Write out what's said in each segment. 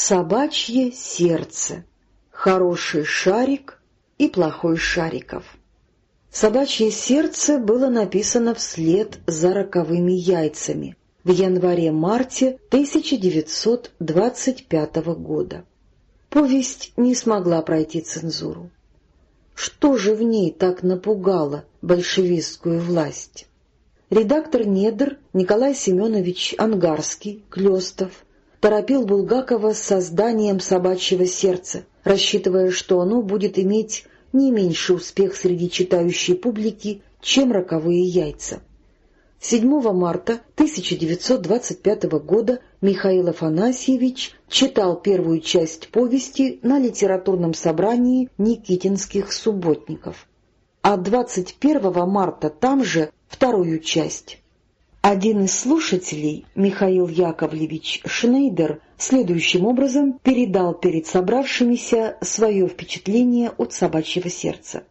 Собачье сердце. Хороший шарик и плохой шариков. Собачье сердце было написано вслед за роковыми яйцами в январе-марте 1925 года. Повесть не смогла пройти цензуру. Что же в ней так напугало большевистскую власть? Редактор «Недр» Николай Семенович Ангарский, Клёстов, торопил Булгакова с созданием «Собачьего сердца», рассчитывая, что оно будет иметь не меньший успех среди читающей публики, чем «Роковые яйца». 7 марта 1925 года Михаил Афанасьевич читал первую часть повести на литературном собрании Никитинских субботников, а 21 марта там же вторую часть. Один из слушателей, Михаил Яковлевич Шнейдер, следующим образом передал перед собравшимися свое впечатление от «Собачьего сердца».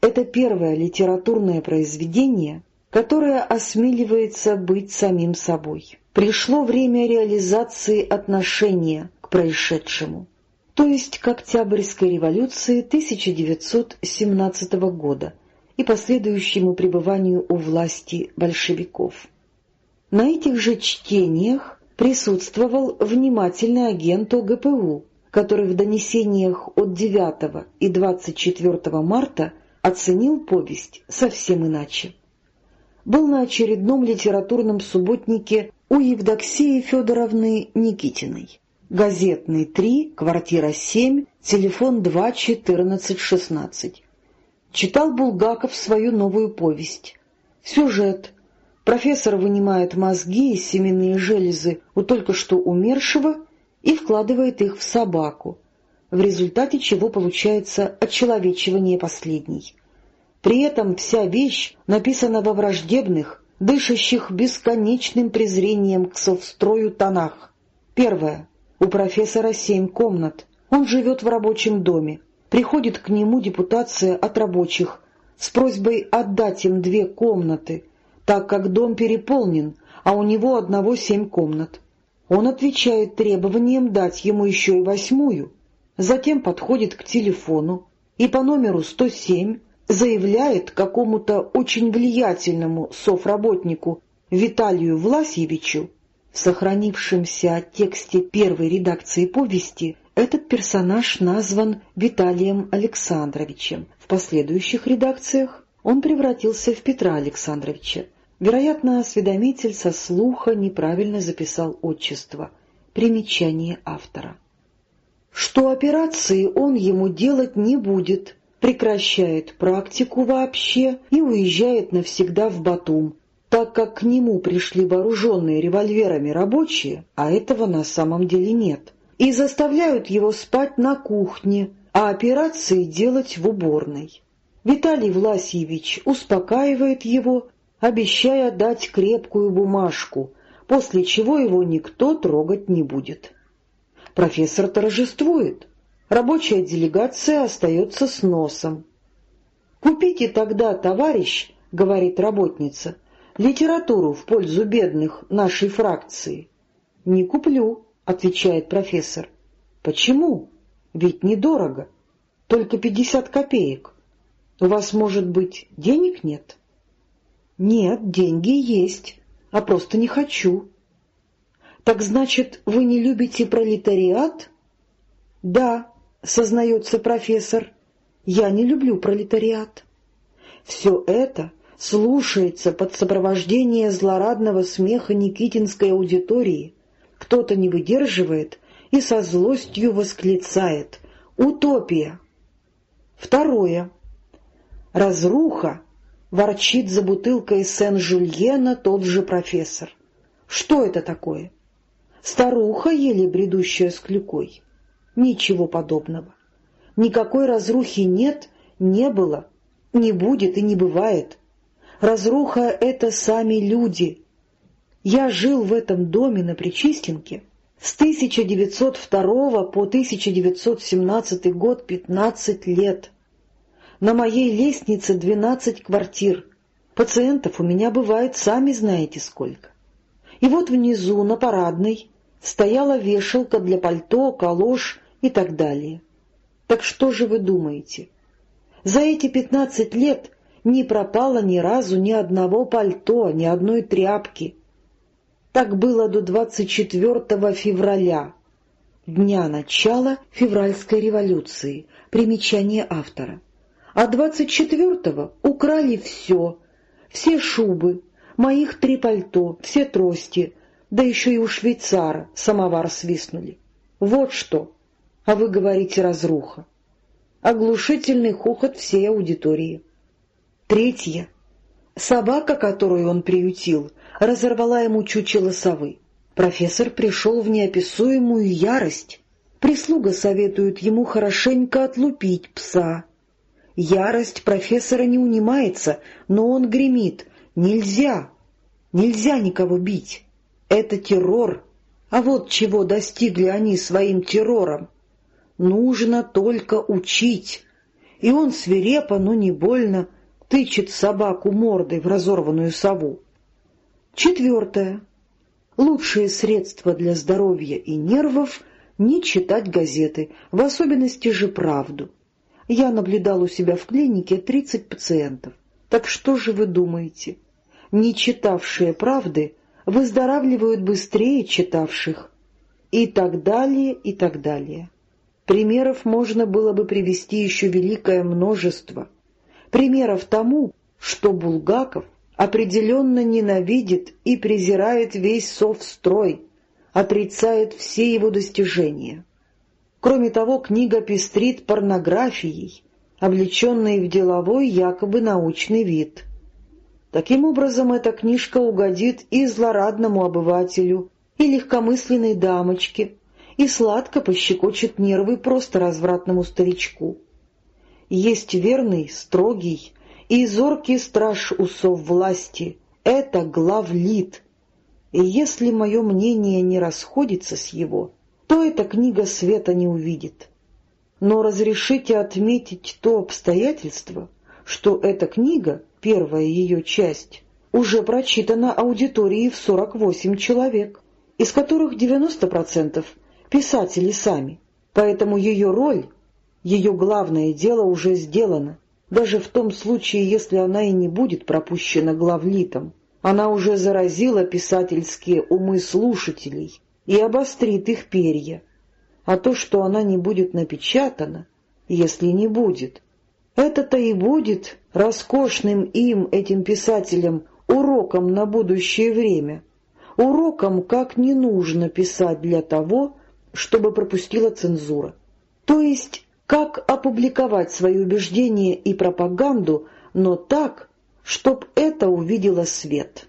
Это первое литературное произведение, которое осмеливается быть самим собой. Пришло время реализации отношения к происшедшему, то есть к Октябрьской революции 1917 года – и последующему пребыванию у власти большевиков. На этих же чтениях присутствовал внимательный агент ОГПУ, который в донесениях от 9 и 24 марта оценил повесть совсем иначе. Был на очередном литературном субботнике у Евдоксии Федоровны Никитиной. Газетный 3, квартира 7, телефон 2 14 16 читал Булгаков свою новую повесть. Сюжет. Профессор вынимает мозги и семенные железы у только что умершего и вкладывает их в собаку, в результате чего получается отчеловечивание последней. При этом вся вещь написана во враждебных, дышащих бесконечным презрением к совстрою тонах. Первое. У профессора семь комнат. Он живет в рабочем доме приходит к нему депутация от рабочих с просьбой отдать им две комнаты, так как дом переполнен, а у него одного семь комнат. Он отвечает требованием дать ему еще и восьмую, затем подходит к телефону и по номеру 107 заявляет какому-то очень влиятельному софработнику Виталию Власьевичу в сохранившемся тексте первой редакции повести этот персонаж назван Виталием Александровичем. В последующих редакциях он превратился в Петра Александровича. Вероятно, осведомитель со слуха неправильно записал отчество. Примечание автора. Что операции он ему делать не будет, прекращает практику вообще и уезжает навсегда в Батум, так как к нему пришли вооруженные револьверами рабочие, а этого на самом деле нет и заставляют его спать на кухне, а операции делать в уборной. Виталий Власьевич успокаивает его, обещая дать крепкую бумажку, после чего его никто трогать не будет. Профессор торжествует. Рабочая делегация остается с носом. «Купите тогда, товарищ, — говорит работница, — литературу в пользу бедных нашей фракции». «Не куплю», отвечает профессор. Почему? Ведь недорого. Только пятьдесят копеек. У вас, может быть, денег нет? Нет, деньги есть, а просто не хочу. Так значит, вы не любите пролетариат? Да, сознается профессор, я не люблю пролетариат. Все это слушается под сопровождение злорадного смеха Никитинской аудитории, кто-то не выдерживает и со злостью восклицает «Утопия!». Второе. «Разруха!» — ворчит за бутылкой Сен-Жульена тот же профессор. «Что это такое? Старуха, еле бредущая с клюкой?» Ничего подобного. Никакой разрухи нет, не было, не будет и не бывает. Разруха — это сами люди, я жил в этом доме на Причистенке с 1902 по 1917 год 15 лет. На моей лестнице 12 квартир. Пациентов у меня бывает, сами знаете сколько. И вот внизу, на парадной, стояла вешалка для пальто, калош и так далее. Так что же вы думаете? За эти пятнадцать лет не пропало ни разу ни одного пальто, ни одной тряпки. Так было до 24 февраля, дня начала февральской революции, примечание автора. А 24-го украли все, все шубы, моих три пальто, все трости, да еще и у швейцара самовар свистнули. Вот что. А вы говорите разруха. Оглушительный хохот всей аудитории. Третье. Собака, которую он приютил, разорвала ему чучело совы. Профессор пришел в неописуемую ярость. Прислуга советует ему хорошенько отлупить пса. Ярость профессора не унимается, но он гремит. Нельзя, нельзя никого бить. Это террор. А вот чего достигли они своим террором. Нужно только учить. И он свирепо, но не больно, тычет собаку мордой в разорванную сову. Четвертое. Лучшее средство для здоровья и нервов — не читать газеты, в особенности же правду. Я наблюдал у себя в клинике 30 пациентов. Так что же вы думаете? Не читавшие правды выздоравливают быстрее читавших. И так далее, и так далее. Примеров можно было бы привести еще великое множество. Примеров тому, что Булгаков определенно ненавидит и презирает весь совстрой, отрицает все его достижения. Кроме того, книга пестрит порнографией, облеченной в деловой якобы научный вид. Таким образом, эта книжка угодит и злорадному обывателю, и легкомысленной дамочке, и сладко пощекочет нервы просто развратному старичку. Есть верный, строгий, и зоркий страж усов власти — это главлит. И если мое мнение не расходится с его, то эта книга света не увидит. Но разрешите отметить то обстоятельство, что эта книга, первая ее часть, уже прочитана аудиторией в 48 человек, из которых 90% — писатели сами, поэтому ее роль, ее главное дело уже сделано — даже в том случае, если она и не будет пропущена главлитом. Она уже заразила писательские умы слушателей и обострит их перья. А то, что она не будет напечатана, если не будет, это-то и будет роскошным им, этим писателям, уроком на будущее время, уроком, как не нужно писать для того, чтобы пропустила цензура. То есть как опубликовать свои убеждения и пропаганду, но так, чтоб это увидело свет.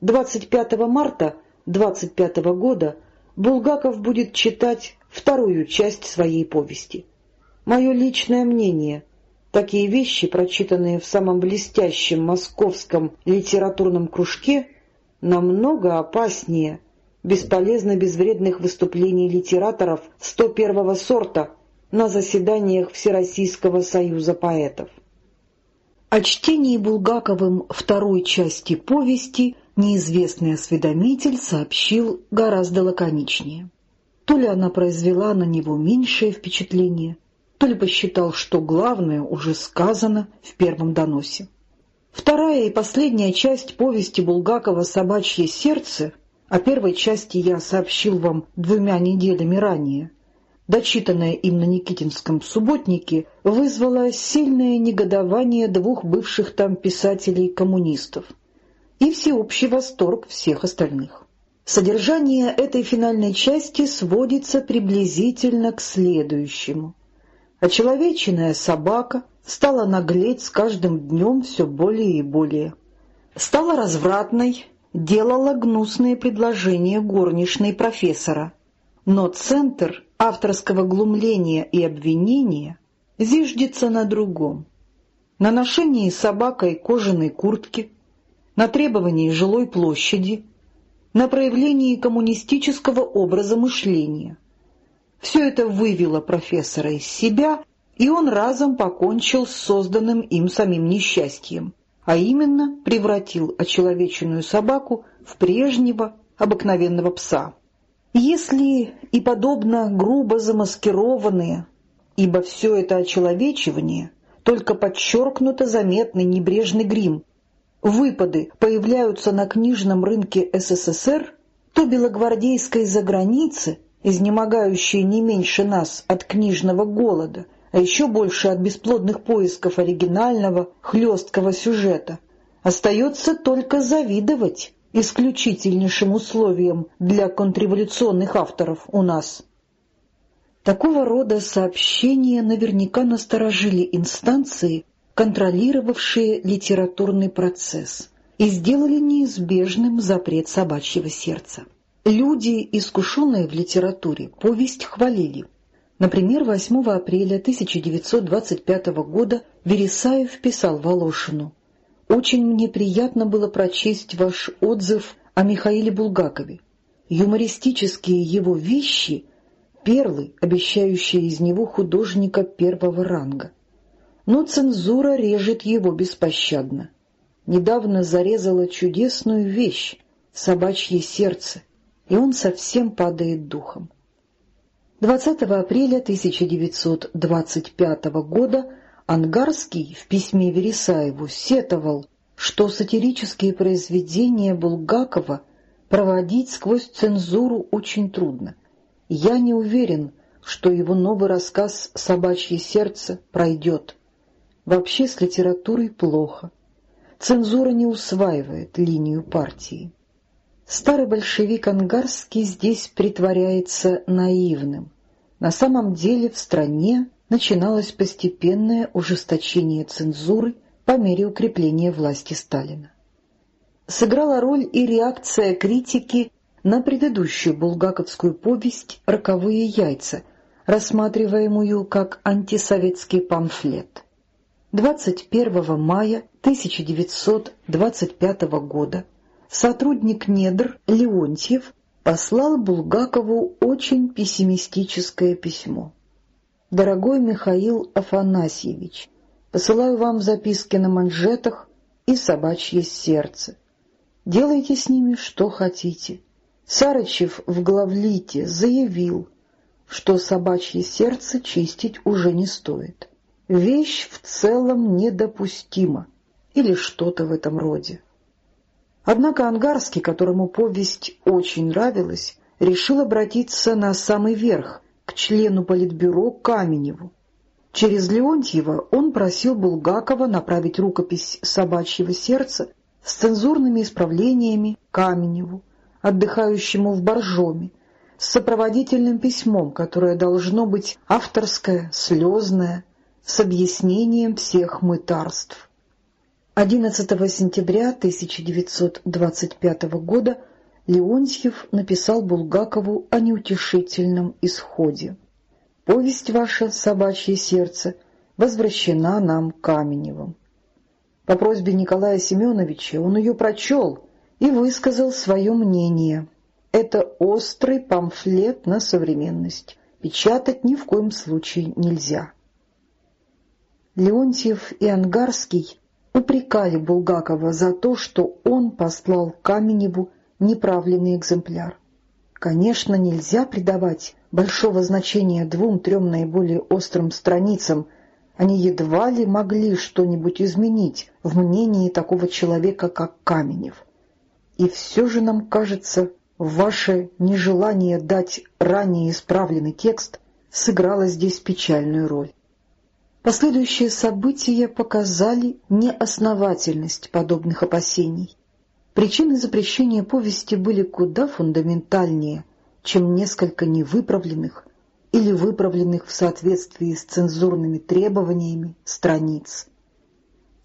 25 марта 25 года Булгаков будет читать вторую часть своей повести. Мое личное мнение — такие вещи, прочитанные в самом блестящем московском литературном кружке, намного опаснее бесполезно безвредных выступлений литераторов 101 сорта — на заседаниях Всероссийского союза поэтов. О чтении Булгаковым второй части повести неизвестный осведомитель сообщил гораздо лаконичнее. То ли она произвела на него меньшее впечатление, то ли посчитал, что главное уже сказано в первом доносе. Вторая и последняя часть повести Булгакова «Собачье сердце», о первой части я сообщил вам двумя неделями ранее, дочитанное им на Никитинском субботнике, вызвало сильное негодование двух бывших там писателей-коммунистов и всеобщий восторг всех остальных. Содержание этой финальной части сводится приблизительно к следующему. Очеловеченная собака стала наглеть с каждым днем все более и более. Стала развратной, делала гнусные предложения горничной профессора. Но центр авторского глумления и обвинения зиждется на другом. На ношении собакой кожаной куртки, на требовании жилой площади, на проявлении коммунистического образа мышления. Все это вывело профессора из себя, и он разом покончил с созданным им самим несчастьем, а именно превратил очеловеченную собаку в прежнего обыкновенного пса. Если и подобно грубо замаскированные, ибо все это очеловечивание, только подчеркнуто заметный небрежный грим, выпады появляются на книжном рынке СССР, то белогвардейской заграницы, изнемогающие не меньше нас от книжного голода, а еще больше от бесплодных поисков оригинального, хлесткого сюжета, остается только завидовать исключительнейшим условием для контрреволюционных авторов у нас. Такого рода сообщения наверняка насторожили инстанции, контролировавшие литературный процесс, и сделали неизбежным запрет собачьего сердца. Люди, искушенные в литературе, повесть хвалили. Например, 8 апреля 1925 года Вересаев писал Волошину «Очень мне приятно было прочесть ваш отзыв о Михаиле Булгакове. Юмористические его вещи — перлы, обещающие из него художника первого ранга. Но цензура режет его беспощадно. Недавно зарезала чудесную вещь — собачье сердце, и он совсем падает духом. 20 апреля 1925 года Ангарский в письме Вересаеву сетовал, что сатирические произведения Булгакова проводить сквозь цензуру очень трудно. Я не уверен, что его новый рассказ «Собачье сердце» пройдет. Вообще с литературой плохо. Цензура не усваивает линию партии. Старый большевик Ангарский здесь притворяется наивным. На самом деле в стране начиналось постепенное ужесточение цензуры по мере укрепления власти Сталина. Сыграла роль и реакция критики на предыдущую булгаковскую повесть «Роковые яйца», рассматриваемую как антисоветский памфлет. 21 мая 1925 года сотрудник недр Леонтьев послал Булгакову очень пессимистическое письмо. «Дорогой Михаил Афанасьевич, посылаю вам записки на манжетах и собачье сердце. Делайте с ними что хотите. Сарычев в главлите заявил, что собачье сердце чистить уже не стоит. Вещь в целом недопустима или что-то в этом роде. Однако Ангарский, которому повесть очень нравилась, решил обратиться на самый верх, к члену Политбюро Каменеву. Через Леонтьева он просил Булгакова направить рукопись «Собачьего сердца» с цензурными исправлениями Каменеву, отдыхающему в Боржоме, с сопроводительным письмом, которое должно быть авторское, слезное, с объяснением всех мытарств. 11 сентября 1925 года Леонтьев написал Булгакову о неутешительном исходе. «Повесть ваша, собачье сердце, возвращена нам Каменевым». По просьбе Николая Семеновича он ее прочел и высказал свое мнение. Это острый памфлет на современность. Печатать ни в коем случае нельзя. Леонтьев и Ангарский упрекали Булгакова за то, что он послал Каменеву неправленный экземпляр. Конечно, нельзя придавать большого значения двум-трем наиболее острым страницам, они едва ли могли что-нибудь изменить в мнении такого человека, как Каменев. И все же нам кажется, ваше нежелание дать ранее исправленный текст сыграло здесь печальную роль. Последующие события показали неосновательность подобных опасений. Причины запрещения повести были куда фундаментальнее, чем несколько невыправленных или выправленных в соответствии с цензурными требованиями страниц.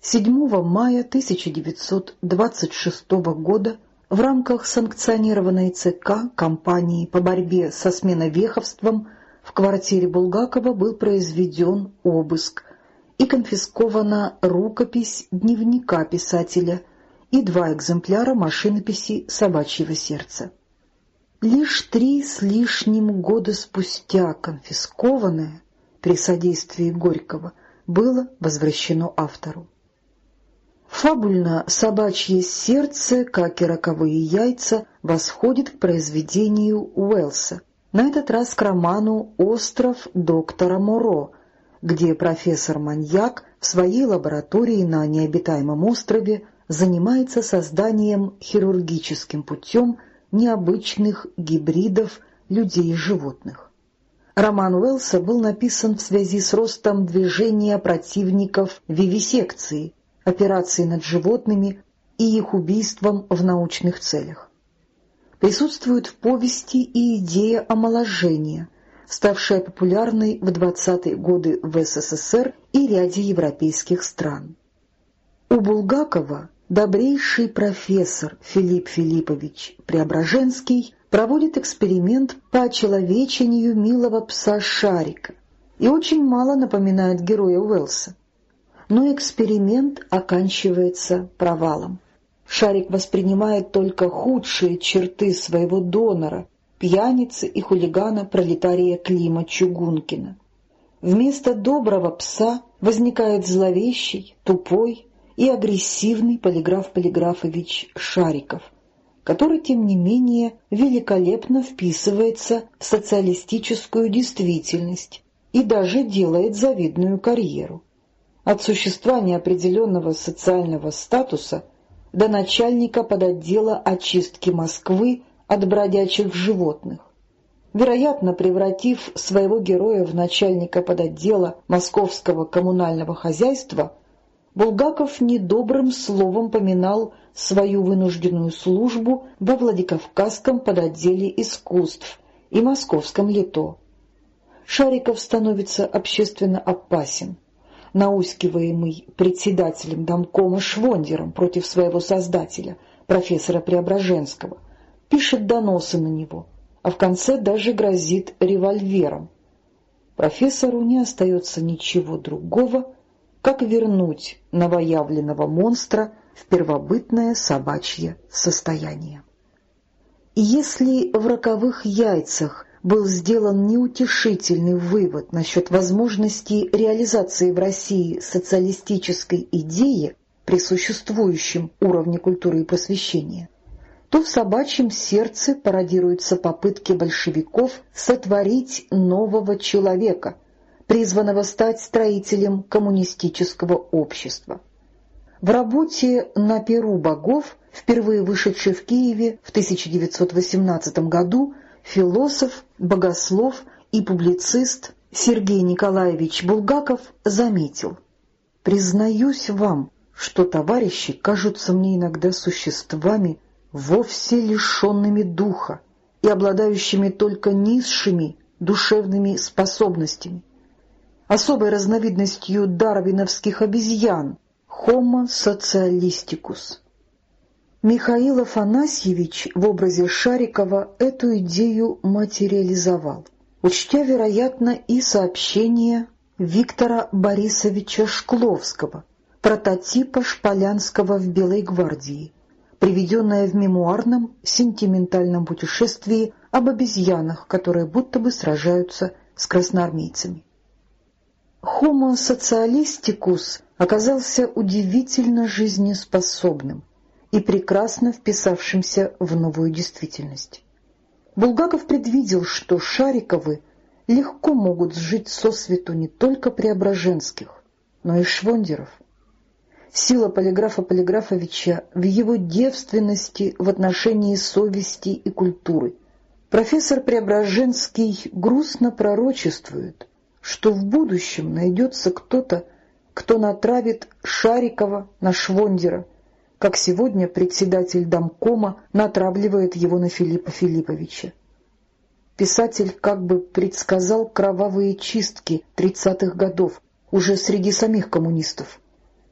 7 мая 1926 года в рамках санкционированной ЦК кампании по борьбе со сменовеховством в квартире Булгакова был произведен обыск и конфискована рукопись дневника писателя и два экземпляра машинописи «Собачьего сердца». Лишь три с лишним года спустя конфискованное при содействии Горького было возвращено автору. Фабульно «Собачье сердце», как и «Роковые яйца» восходит к произведению Уэллса, на этот раз к роману «Остров доктора Моро», где профессор-маньяк в своей лаборатории на необитаемом острове занимается созданием хирургическим путем необычных гибридов людей и животных. Роман Уэллса был написан в связи с ростом движения противников вивисекции, операции над животными и их убийством в научных целях. Присутствует в повести и идея омоложения, ставшая популярной в 20-е годы в СССР и ряде европейских стран. У Булгакова добрейший профессор Филипп Филиппович Преображенский проводит эксперимент по очеловечению милого пса Шарика и очень мало напоминает героя Уэллса. Но эксперимент оканчивается провалом. Шарик воспринимает только худшие черты своего донора, пьяницы и хулигана пролетария Клима Чугункина. Вместо доброго пса возникает зловещий, тупой, и агрессивный полиграф Полиграфович Шариков, который, тем не менее, великолепно вписывается в социалистическую действительность и даже делает завидную карьеру. От существа неопределенного социального статуса до начальника подотдела очистки Москвы от бродячих животных. Вероятно, превратив своего героя в начальника подотдела московского коммунального хозяйства, Булгаков недобрым словом поминал свою вынужденную службу во Владикавказском подотделе искусств и московском лито. Шариков становится общественно опасен, наускиваемый председателем домкома Швондером против своего создателя, профессора Преображенского, пишет доносы на него, а в конце даже грозит револьвером. Профессору не остается ничего другого, как вернуть новоявленного монстра в первобытное собачье состояние. И если в роковых яйцах был сделан неутешительный вывод насчет возможности реализации в России социалистической идеи при существующем уровне культуры и просвещения, то в собачьем сердце пародируются попытки большевиков сотворить нового человека – призванного стать строителем коммунистического общества. В работе «На перу богов», впервые вышедшей в Киеве в 1918 году, философ, богослов и публицист Сергей Николаевич Булгаков заметил «Признаюсь вам, что товарищи кажутся мне иногда существами, вовсе лишенными духа и обладающими только низшими душевными способностями особой разновидностью дарвиновских обезьян Homo socialisticus. Михаил Афанасьевич в образе Шарикова эту идею материализовал, учтя, вероятно, и сообщение Виктора Борисовича Шкловского, прототипа Шполянского в Белой гвардии, приведенное в мемуарном сентиментальном путешествии об обезьянах, которые будто бы сражаются с красноармейцами. Homo socialisticus оказался удивительно жизнеспособным и прекрасно вписавшимся в новую действительность. Булгаков предвидел, что Шариковы легко могут сжить сосвету не только Преображенских, но и Швондеров. Сила полиграфа Полиграфовича в его девственности в отношении совести и культуры. Профессор Преображенский грустно пророчествует, что в будущем найдется кто-то, кто натравит Шарикова на Швондера, как сегодня председатель домкома натравливает его на Филиппа Филипповича. Писатель как бы предсказал кровавые чистки тридцатых годов уже среди самих коммунистов,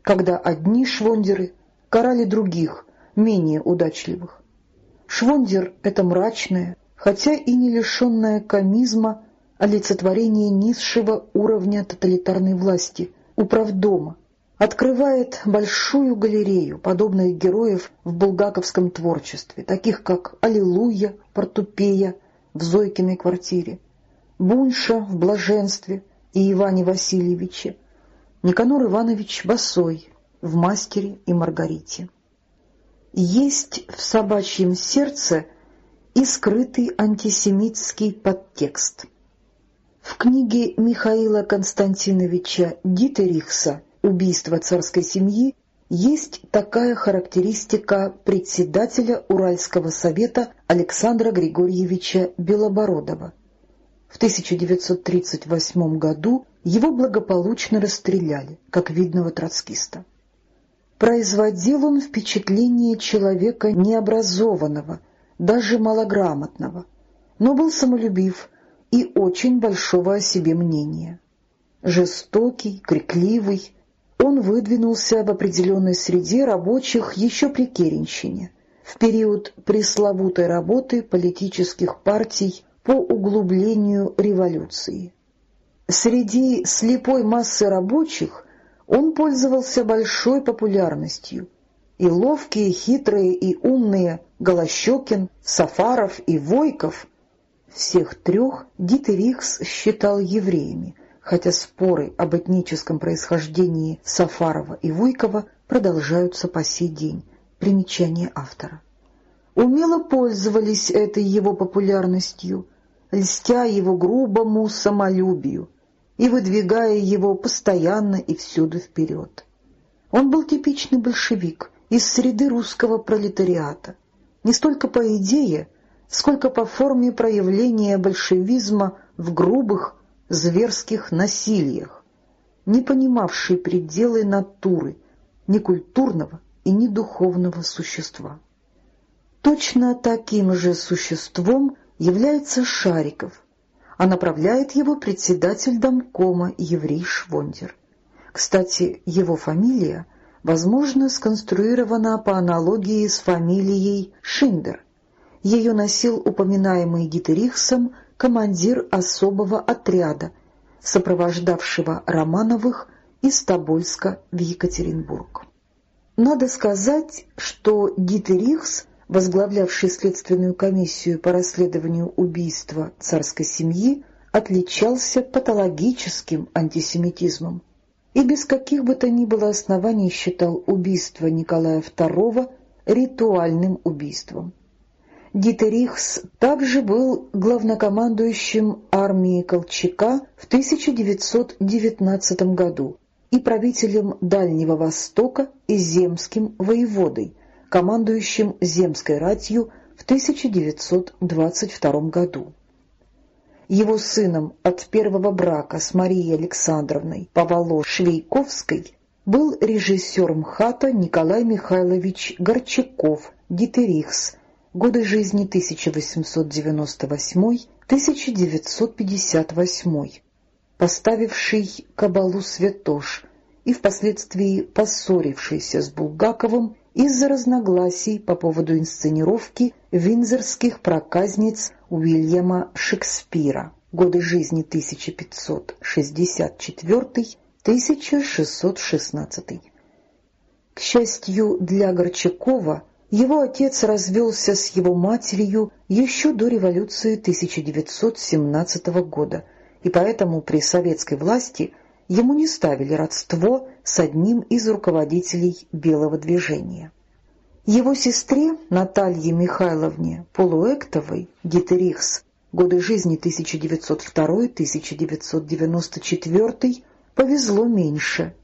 когда одни швондеры карали других, менее удачливых. Швондер — это мрачное, хотя и не лишенное комизма олицетворение низшего уровня тоталитарной власти, управдома, открывает большую галерею подобных героев в булгаковском творчестве, таких как Аллилуйя, Портупея в Зойкиной квартире, Бунша в Блаженстве и Иване Васильевиче, Никанор Иванович Басой, в «Мастере и Маргарите». Есть в собачьем сердце и скрытый антисемитский подтекст. В книге Михаила Константиновича Дитерихса «Убийство царской семьи» есть такая характеристика председателя Уральского совета Александра Григорьевича Белобородова. В 1938 году его благополучно расстреляли, как видного троцкиста. Производил он впечатление человека необразованного, даже малограмотного, но был самолюбив и очень большого о себе мнения. Жестокий, крикливый, он выдвинулся в определенной среде рабочих еще при Керенщине, в период пресловутой работы политических партий по углублению революции. Среди слепой массы рабочих он пользовался большой популярностью, и ловкие, хитрые и умные Голощекин, Сафаров и Войков всех трех Дитерихс считал евреями, хотя споры об этническом происхождении Сафарова и Войкова продолжаются по сей день. Примечание автора. Умело пользовались этой его популярностью, льстя его грубому самолюбию и выдвигая его постоянно и всюду вперед. Он был типичный большевик из среды русского пролетариата, не столько по идее, сколько по форме проявления большевизма в грубых, зверских насилиях, не понимавший пределы натуры, ни культурного и ни духовного существа. Точно таким же существом является Шариков, а направляет его председатель домкома еврей Швондер. Кстати, его фамилия, возможно, сконструирована по аналогии с фамилией Шиндер. Ее носил упоминаемый Дитерихсом командир особого отряда, сопровождавшего Романовых из Тобольска в Екатеринбург. Надо сказать, что Дитерихс, возглавлявший следственную комиссию по расследованию убийства царской семьи, отличался патологическим антисемитизмом и без каких бы то ни было оснований считал убийство Николая II ритуальным убийством. Дитерихс также был главнокомандующим армии Колчака в 1919 году и правителем Дальнего Востока и земским воеводой, командующим земской ратью в 1922 году. Его сыном от первого брака с Марией Александровной Поволо-Швейковской был режиссер МХАТа Николай Михайлович Горчаков, Дитерихс, годы жизни 1898-1958, поставивший кабалу Святош и впоследствии поссорившийся с Булгаковым из-за разногласий по поводу инсценировки винзорских проказниц Уильяма Шекспира, годы жизни 1564-1616. К счастью для Горчакова, его отец развелся с его матерью еще до революции 1917 года, и поэтому при советской власти ему не ставили родство с одним из руководителей Белого движения. Его сестре Наталье Михайловне Полуэктовой, Гитерихс, годы жизни 1902-1994, повезло меньше.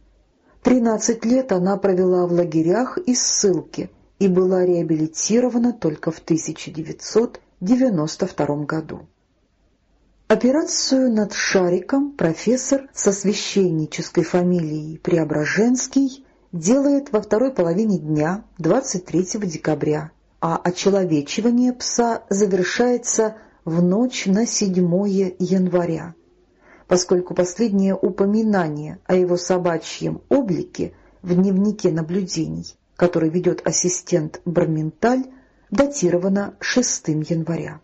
Тринадцать лет она провела в лагерях и ссылке – и была реабилитирована только в 1992 году. Операцию над Шариком профессор со священнической фамилией Преображенский делает во второй половине дня 23 декабря, а очеловечивание пса завершается в ночь на 7 января. Поскольку последнее упоминание о его собачьем облике в дневнике наблюдений который ведет ассистент Барменталь, датировано 6 января.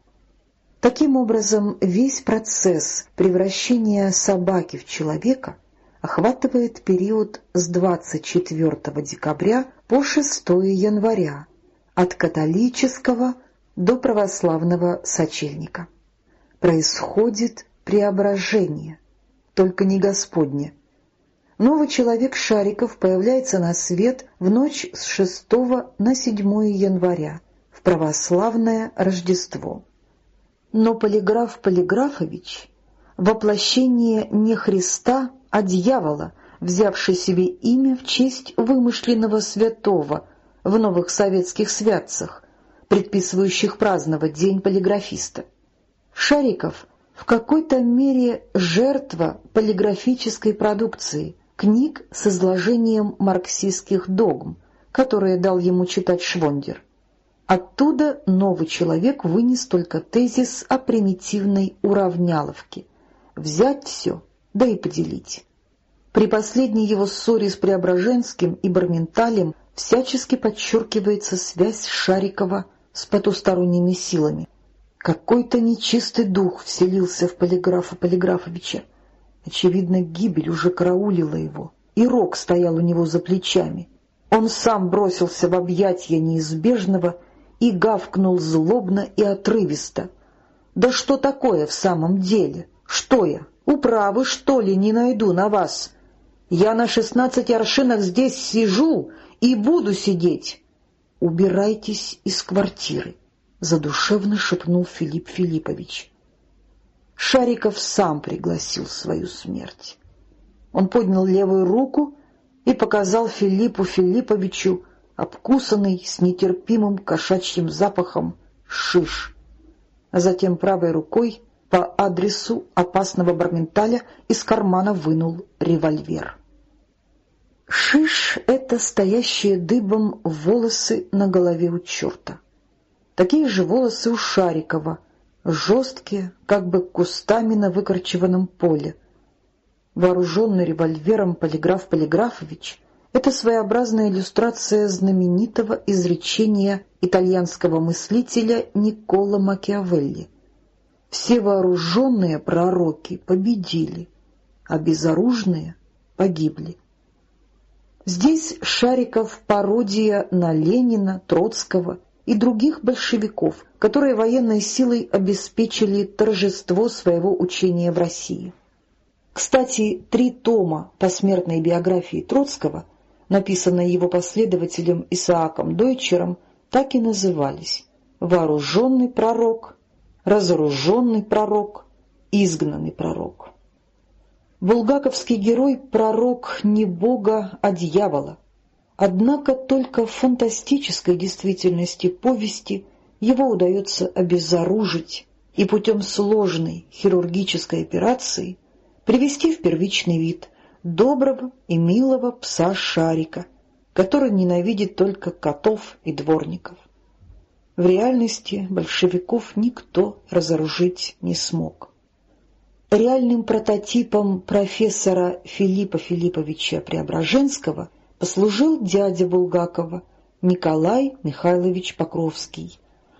Таким образом, весь процесс превращения собаки в человека охватывает период с 24 декабря по 6 января, от католического до православного сочельника. Происходит преображение, только не Господне. Новый человек Шариков появляется на свет в ночь с 6 на 7 января, в православное Рождество. Но полиграф Полиграфович — воплощение не Христа, а дьявола, взявший себе имя в честь вымышленного святого в новых советских святцах, предписывающих праздновать День полиграфиста. Шариков в какой-то мере жертва полиграфической продукции, книг с изложением марксистских догм, которые дал ему читать Швондер. Оттуда новый человек вынес только тезис о примитивной уравняловке — взять все, да и поделить. При последней его ссоре с Преображенским и Барменталем всячески подчеркивается связь Шарикова с потусторонними силами. Какой-то нечистый дух вселился в полиграфа Полиграфовича. Очевидно, гибель уже караулила его, и рог стоял у него за плечами. Он сам бросился в объятья неизбежного и гавкнул злобно и отрывисто. «Да что такое в самом деле? Что я? Управы, что ли, не найду на вас? Я на шестнадцати аршинах здесь сижу и буду сидеть. Убирайтесь из квартиры, — задушевно шепнул Филипп Филиппович. Шариков сам пригласил свою смерть. Он поднял левую руку и показал Филиппу Филипповичу обкусанный с нетерпимым кошачьим запахом шиш, а затем правой рукой по адресу опасного Барменталя из кармана вынул револьвер. Шиш — это стоящие дыбом волосы на голове у черта. Такие же волосы у Шарикова, жесткие, как бы кустами на выкорчеванном поле. Вооруженный револьвером полиграф Полиграфович — это своеобразная иллюстрация знаменитого изречения итальянского мыслителя Никола Макиавелли. Все вооруженные пророки победили, а безоружные погибли. Здесь Шариков пародия на Ленина, Троцкого и других большевиков, которые военной силой обеспечили торжество своего учения в России. Кстати, три тома посмертной биографии Троцкого, написанные его последователем Исааком Дойчером, так и назывались «Вооруженный пророк», «Разоруженный пророк», «Изгнанный пророк». Булгаковский герой — пророк не бога, а дьявола. Однако только в фантастической действительности повести его удается обезоружить и путем сложной хирургической операции привести в первичный вид доброго и милого пса Шарика, который ненавидит только котов и дворников. В реальности большевиков никто разоружить не смог. Реальным прототипом профессора Филиппа Филипповича Преображенского послужил дядя Булгакова Николай Михайлович Покровский,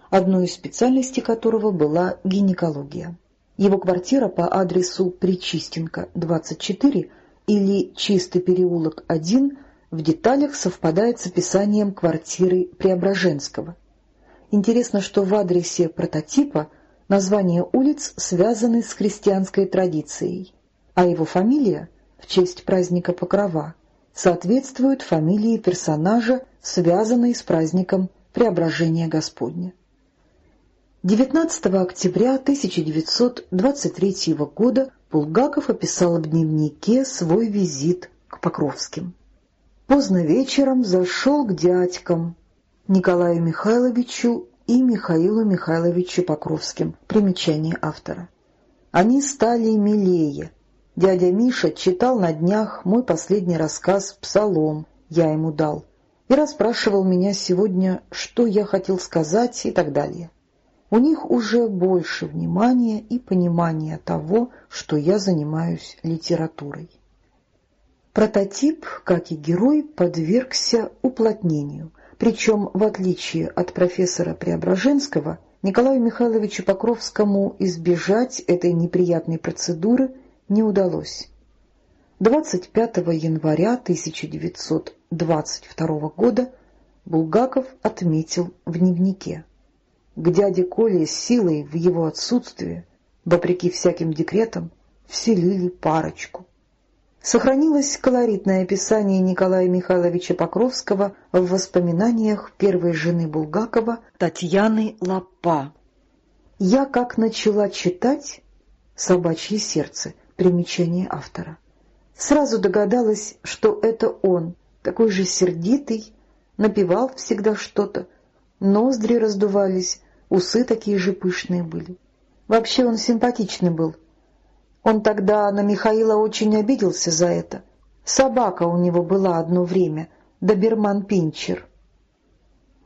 одной из специальностей которого была гинекология. Его квартира по адресу Причистенко, 24 или Чистый переулок, 1 в деталях совпадает с описанием квартиры Преображенского. Интересно, что в адресе прототипа Названия улиц связаны с христианской традицией, а его фамилия, в честь праздника Покрова, соответствует фамилии персонажа, связанной с праздником Преображения Господня. 19 октября 1923 года Булгаков описал в дневнике свой визит к Покровским. Поздно вечером зашел к дядькам Николаю Михайловичу и Михаилу Михайловичу Покровским. Примечание автора. Они стали милее. Дядя Миша читал на днях мой последний рассказ «Псалом», я ему дал, и расспрашивал меня сегодня, что я хотел сказать и так далее. У них уже больше внимания и понимания того, что я занимаюсь литературой. Прототип, как и герой, подвергся уплотнению, причем, в отличие от профессора Преображенского, Николаю Михайловичу Покровскому избежать этой неприятной процедуры не удалось. 25 января 1922 года Булгаков отметил в дневнике. К дяде Коле силой в его отсутствие, вопреки всяким декретам, вселили парочку. Сохранилось колоритное описание Николая Михайловича Покровского в воспоминаниях первой жены Булгакова Татьяны Лапа. «Я как начала читать «Собачье сердце» примечание автора. Сразу догадалась, что это он, такой же сердитый, напевал всегда что-то, ноздри раздувались, усы такие же пышные были. Вообще он симпатичный был. Он тогда на Михаила очень обиделся за это. Собака у него была одно время, доберман Пинчер.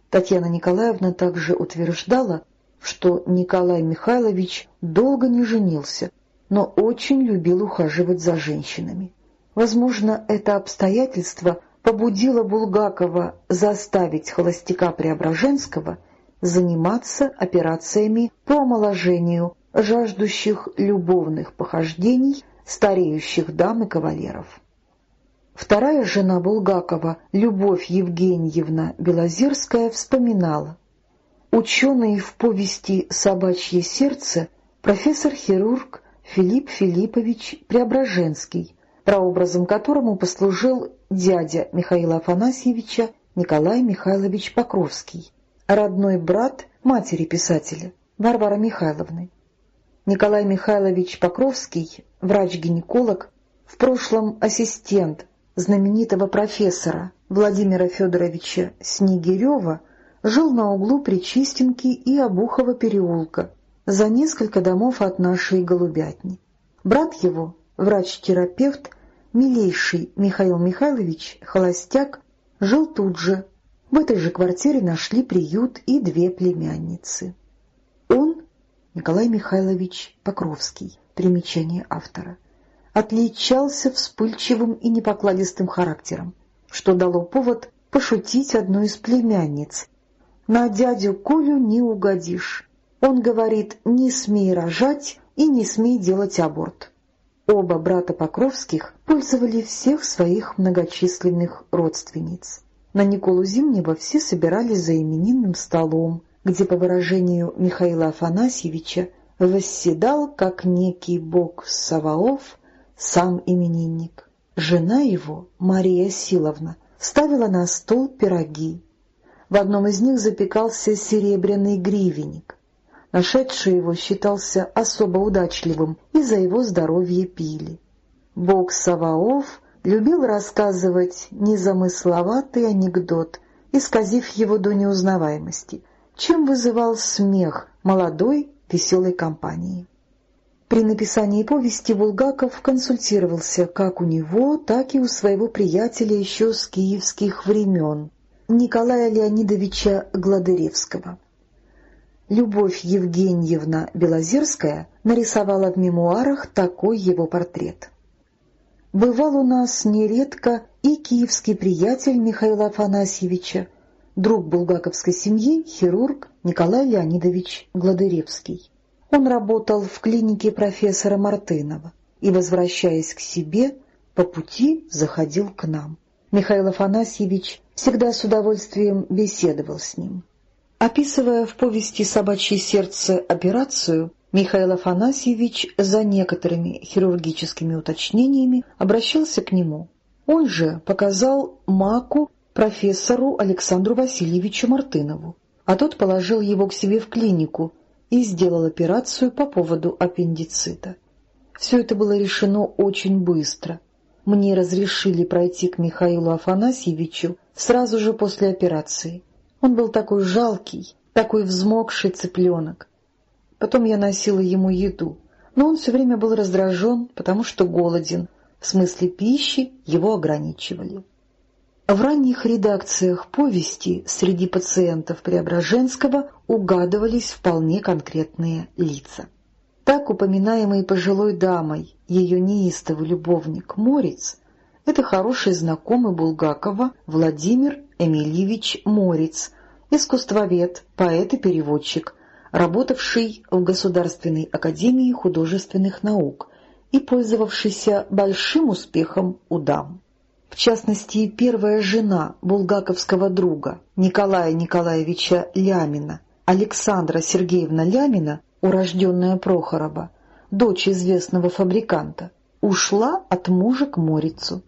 Татьяна Николаевна также утверждала, что Николай Михайлович долго не женился, но очень любил ухаживать за женщинами. Возможно, это обстоятельство побудило Булгакова заставить холостяка Преображенского заниматься операциями по омоложению жаждущих любовных похождений стареющих дам и кавалеров. Вторая жена Булгакова, Любовь Евгеньевна Белозерская, вспоминала, Ученый в повести «Собачье сердце» профессор-хирург Филипп Филиппович Преображенский, прообразом которому послужил дядя Михаила Афанасьевича Николай Михайлович Покровский, родной брат матери писателя Варвары Михайловны. Николай Михайлович Покровский, врач-гинеколог, в прошлом ассистент знаменитого профессора Владимира Федоровича Снегирева – жил на углу Причистенки и Обухова переулка, за несколько домов от нашей голубятни. Брат его, врач-терапевт, милейший Михаил Михайлович, холостяк, жил тут же. В этой же квартире нашли приют и две племянницы. Он, Николай Михайлович Покровский, примечание автора, отличался вспыльчивым и непокладистым характером, что дало повод пошутить одной из племянниц, на дядю Колю не угодишь. Он говорит, не смей рожать и не смей делать аборт. Оба брата Покровских пользовали всех своих многочисленных родственниц. На Николу Зимнего все собирались за именинным столом, где, по выражению Михаила Афанасьевича, восседал, как некий бог Саваоф, сам именинник. Жена его, Мария Силовна, ставила на стол пироги, в одном из них запекался серебряный гривенник. Нашедший его считался особо удачливым, и за его здоровье пили. Бог Саваоф любил рассказывать незамысловатый анекдот, исказив его до неузнаваемости, чем вызывал смех молодой веселой компании. При написании повести Булгаков консультировался как у него, так и у своего приятеля еще с киевских времен, Николая Леонидовича Гладыревского. Любовь Евгеньевна Белозерская нарисовала в мемуарах такой его портрет. Бывал у нас нередко и киевский приятель Михаила Афанасьевича, друг булгаковской семьи, хирург Николай Леонидович Гладыревский. Он работал в клинике профессора Мартынова и, возвращаясь к себе, по пути заходил к нам. Михаил Афанасьевич всегда с удовольствием беседовал с ним. Описывая в повести «Собачье сердце» операцию, Михаил Афанасьевич за некоторыми хирургическими уточнениями обращался к нему. Он же показал маку профессору Александру Васильевичу Мартынову, а тот положил его к себе в клинику и сделал операцию по поводу аппендицита. Все это было решено очень быстро — мне разрешили пройти к Михаилу Афанасьевичу сразу же после операции. Он был такой жалкий, такой взмокший цыпленок. Потом я носила ему еду, но он все время был раздражен, потому что голоден. В смысле пищи его ограничивали. В ранних редакциях повести среди пациентов Преображенского угадывались вполне конкретные лица. Так упоминаемый пожилой дамой, ее неистовый любовник Морец, это хороший знакомый Булгакова Владимир Эмильевич Морец, искусствовед, поэт и переводчик, работавший в Государственной академии художественных наук и пользовавшийся большим успехом у дам. В частности, первая жена булгаковского друга Николая Николаевича Лямина, Александра Сергеевна Лямина, урожденная Прохорова, дочь известного фабриканта, ушла от мужа к Морицу.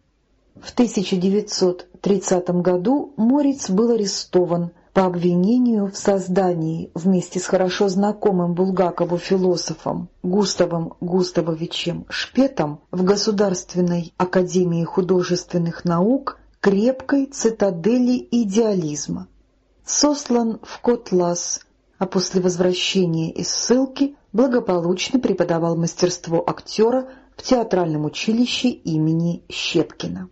В 1930 году Мориц был арестован по обвинению в создании вместе с хорошо знакомым Булгакову философом Густавом Густавовичем Шпетом в Государственной академии художественных наук крепкой цитадели идеализма. Сослан в Котлас, а после возвращения из ссылки благополучно преподавал мастерство актера в театральном училище имени Щепкина.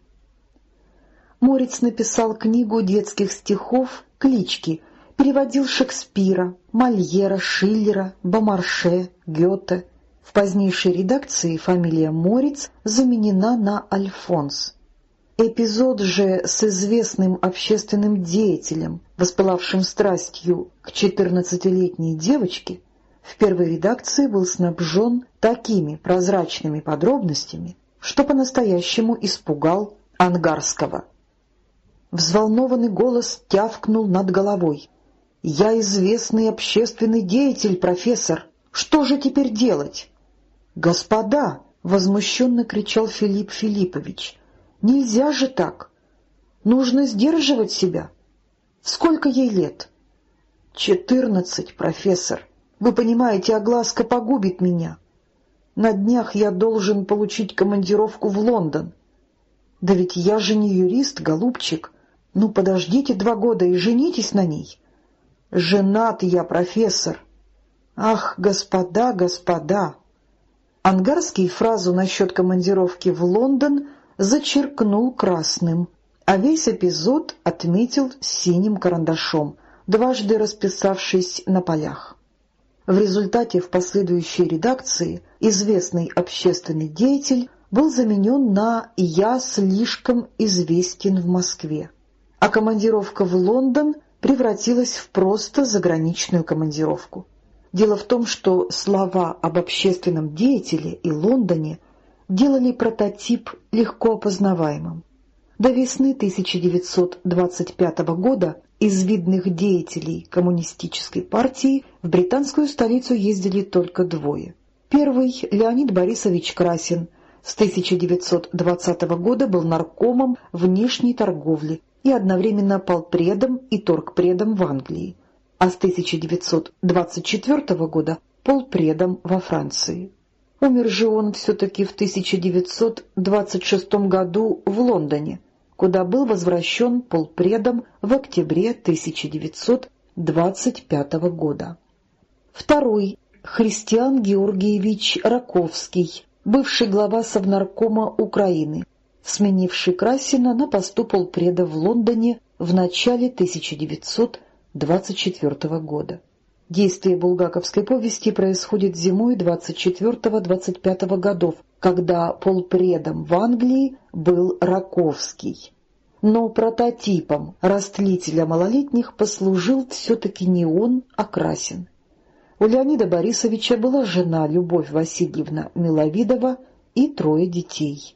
Морец написал книгу детских стихов «Клички», переводил Шекспира, Мольера, Шиллера, Бомарше, Гёте. В позднейшей редакции фамилия Морец заменена на Альфонс. Эпизод же с известным общественным деятелем, воспылавшим страстью к четырнадцатилетней девочке, в первой редакции был снабжен такими прозрачными подробностями, что по-настоящему испугал Ангарского. Взволнованный голос тявкнул над головой. «Я известный общественный деятель, профессор. Что же теперь делать?» «Господа!» — возмущенно кричал Филипп Филиппович. «Нельзя же так! Нужно сдерживать себя! Сколько ей лет?» «Четырнадцать, профессор. Вы понимаете, огласка погубит меня. На днях я должен получить командировку в Лондон. Да ведь я же не юрист, голубчик. Ну, подождите два года и женитесь на ней. Женат я, профессор. Ах, господа, господа! Ангарский фразу насчет командировки в Лондон зачеркнул красным, а весь эпизод отметил синим карандашом, дважды расписавшись на полях. В результате в последующей редакции известный общественный деятель был заменен на «Я слишком известен в Москве» а командировка в Лондон превратилась в просто заграничную командировку. Дело в том, что слова об общественном деятеле и Лондоне делали прототип легко опознаваемым. До весны 1925 года из видных деятелей коммунистической партии в британскую столицу ездили только двое. Первый – Леонид Борисович Красин, с 1920 года был наркомом внешней торговли и одновременно полпредом и торгпредом в Англии, а с 1924 года полпредом во Франции. Умер же он все-таки в 1926 году в Лондоне, куда был возвращен полпредом в октябре 1925 года. Второй – Христиан Георгиевич Раковский, бывший глава Совнаркома Украины, сменивший Красина на посту полпреда в Лондоне в начале 1924 года. Действие булгаковской повести происходит зимой 24-25 годов, когда полпредом в Англии был Раковский. Но прототипом растлителя малолетних послужил все-таки не он, а Красин. У Леонида Борисовича была жена Любовь Васильевна Миловидова и трое детей.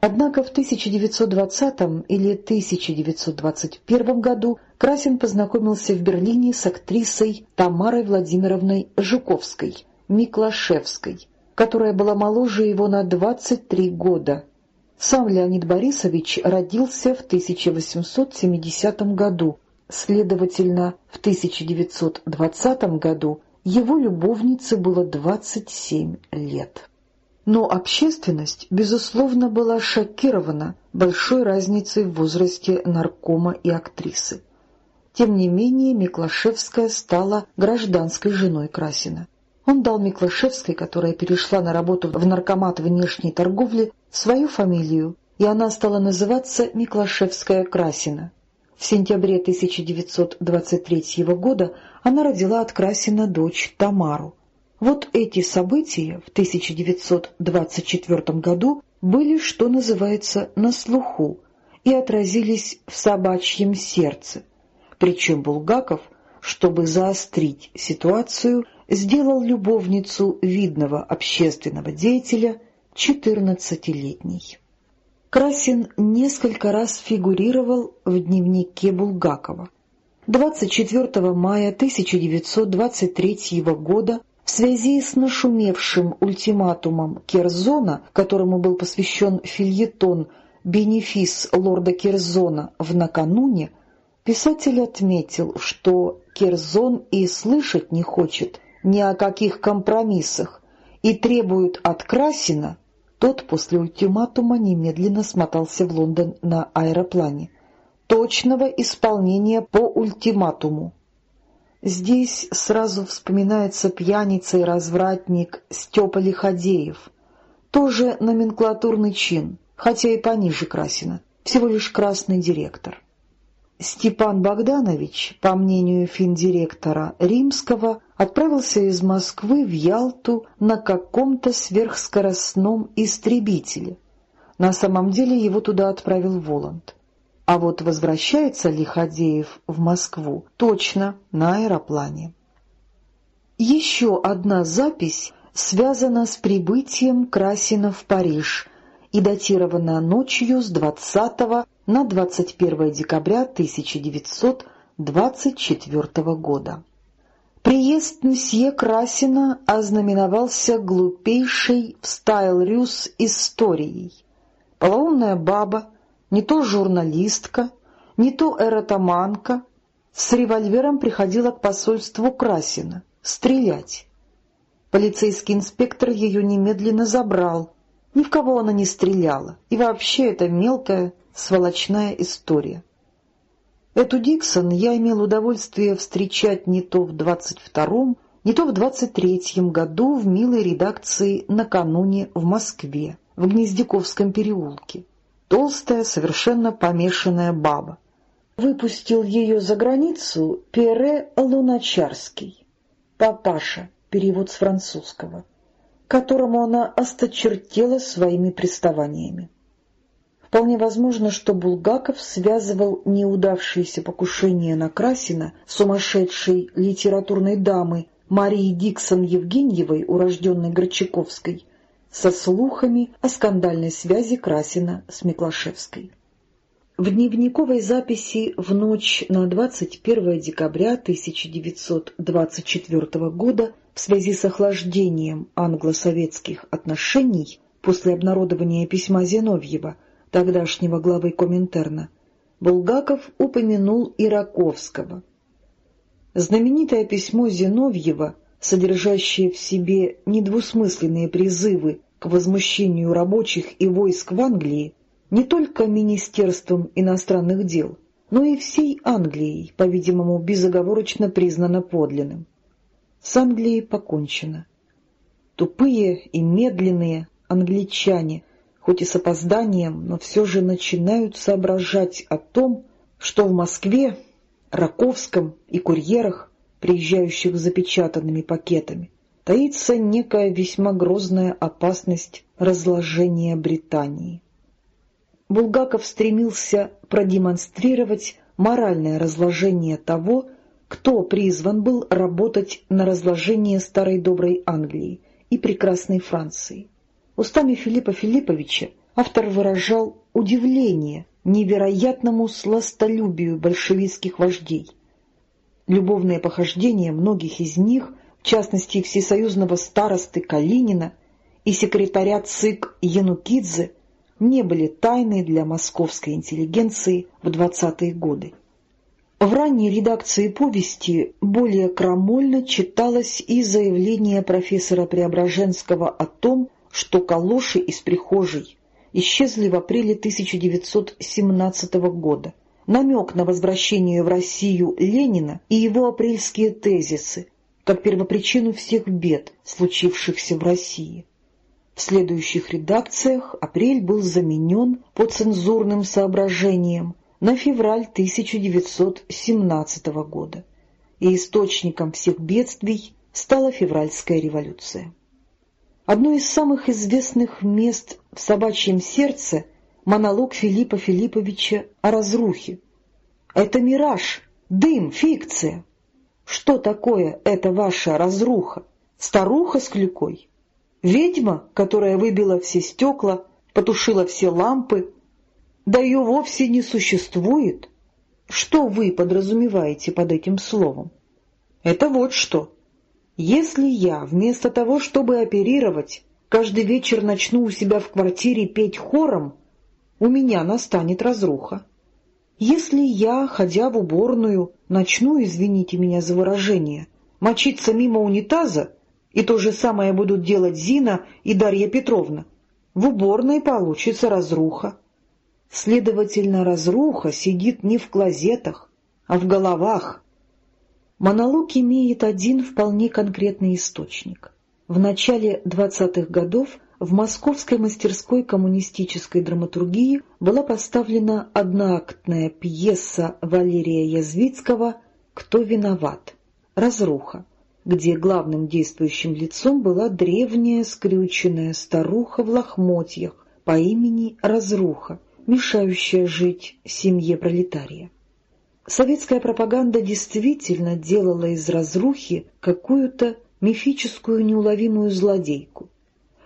Однако в 1920 или 1921 году Красин познакомился в Берлине с актрисой Тамарой Владимировной Жуковской, Миклашевской, которая была моложе его на 23 года. Сам Леонид Борисович родился в 1870 году, следовательно, в 1920 году его любовнице было 27 лет. Но общественность, безусловно, была шокирована большой разницей в возрасте наркома и актрисы. Тем не менее, Миклашевская стала гражданской женой Красина. Он дал Миклашевской, которая перешла на работу в наркомат внешней торговли, свою фамилию, и она стала называться Миклашевская Красина. В сентябре 1923 года она родила от Красина дочь Тамару. Вот эти события в 1924 году были, что называется, на слуху и отразились в собачьем сердце. Причем Булгаков, чтобы заострить ситуацию, сделал любовницу видного общественного деятеля 14-летней. Красин несколько раз фигурировал в дневнике Булгакова. 24 мая 1923 года В связи с нашумевшим ультиматумом Керзона, которому был посвящен фильетон «Бенефис лорда Керзона» в накануне, писатель отметил, что Керзон и слышать не хочет ни о каких компромиссах и требует от Красина, тот после ультиматума немедленно смотался в Лондон на аэроплане, точного исполнения по ультиматуму. Здесь сразу вспоминается пьяница и развратник Степа Лиходеев, тоже номенклатурный чин, хотя и пониже Красина, всего лишь красный директор. Степан Богданович, по мнению финдиректора Римского, отправился из Москвы в Ялту на каком-то сверхскоростном истребителе. На самом деле его туда отправил Воланд. А вот возвращается Лиходеев в Москву точно на аэроплане. Еще одна запись связана с прибытием Красина в Париж и датирована ночью с 20 на 21 декабря 1924 года. Приезд мсье Красина ознаменовался глупейшей в стайл-рюс историей. Полоумная баба, не то журналистка, не то эротоманка, с револьвером приходила к посольству Красина стрелять. Полицейский инспектор ее немедленно забрал. Ни в кого она не стреляла, и вообще это мелкая, сволочная история. Эту Диксон я имел удовольствие встречать не то в 22-м, не то в 23-м году в милой редакции «Накануне» в Москве, в Гнездяковском переулке толстая, совершенно помешанная баба. Выпустил ее за границу Пере Луначарский, папаша, перевод с французского, которому она осточертела своими приставаниями. Вполне возможно, что Булгаков связывал неудавшееся покушение на Красина сумасшедшей литературной дамы Марии Диксон Евгеньевой, урожденной Горчаковской, со слухами о скандальной связи Красина с Миклашевской. В дневниковой записи в ночь на 21 декабря 1924 года в связи с охлаждением англо-советских отношений после обнародования письма Зиновьева, тогдашнего главы Коминтерна, Булгаков упомянул Ираковского. Знаменитое письмо Зиновьева содержащие в себе недвусмысленные призывы к возмущению рабочих и войск в Англии, не только Министерством иностранных дел, но и всей Англией, по-видимому, безоговорочно признано подлинным. С Англией покончено. Тупые и медленные англичане, хоть и с опозданием, но все же начинают соображать о том, что в Москве, Раковском и Курьерах приезжающих запечатанными пакетами, таится некая весьма грозная опасность разложения Британии. Булгаков стремился продемонстрировать моральное разложение того, кто призван был работать на разложение старой доброй Англии и прекрасной Франции. Устами Филиппа Филипповича автор выражал удивление невероятному сластолюбию большевистских вождей, любовные похождения многих из них, в частности всесоюзного старосты Калинина и секретаря ЦИК Янукидзе, не были тайны для московской интеллигенции в 20-е годы. В ранней редакции повести более крамольно читалось и заявление профессора Преображенского о том, что калоши из прихожей исчезли в апреле 1917 года, намек на возвращение в Россию Ленина и его апрельские тезисы, как первопричину всех бед, случившихся в России. В следующих редакциях апрель был заменен по цензурным соображениям на февраль 1917 года, и источником всех бедствий стала февральская революция. Одно из самых известных мест в «Собачьем сердце» монолог Филиппа Филипповича о разрухе. Это мираж, дым, фикция. Что такое эта ваша разруха? Старуха с клюкой? Ведьма, которая выбила все стекла, потушила все лампы? Да ее вовсе не существует. Что вы подразумеваете под этим словом? Это вот что. Если я, вместо того, чтобы оперировать, каждый вечер начну у себя в квартире петь хором, у меня настанет разруха. Если я, ходя в уборную, начну, извините меня за выражение, мочиться мимо унитаза, и то же самое будут делать Зина и Дарья Петровна, в уборной получится разруха. Следовательно, разруха сидит не в клозетах, а в головах. Монолог имеет один вполне конкретный источник. В начале 20-х годов в московской мастерской коммунистической драматургии была поставлена одноактная пьеса Валерия Язвицкого «Кто виноват?» «Разруха», где главным действующим лицом была древняя скрюченная старуха в лохмотьях по имени Разруха, мешающая жить семье пролетария. Советская пропаганда действительно делала из разрухи какую-то мифическую неуловимую злодейку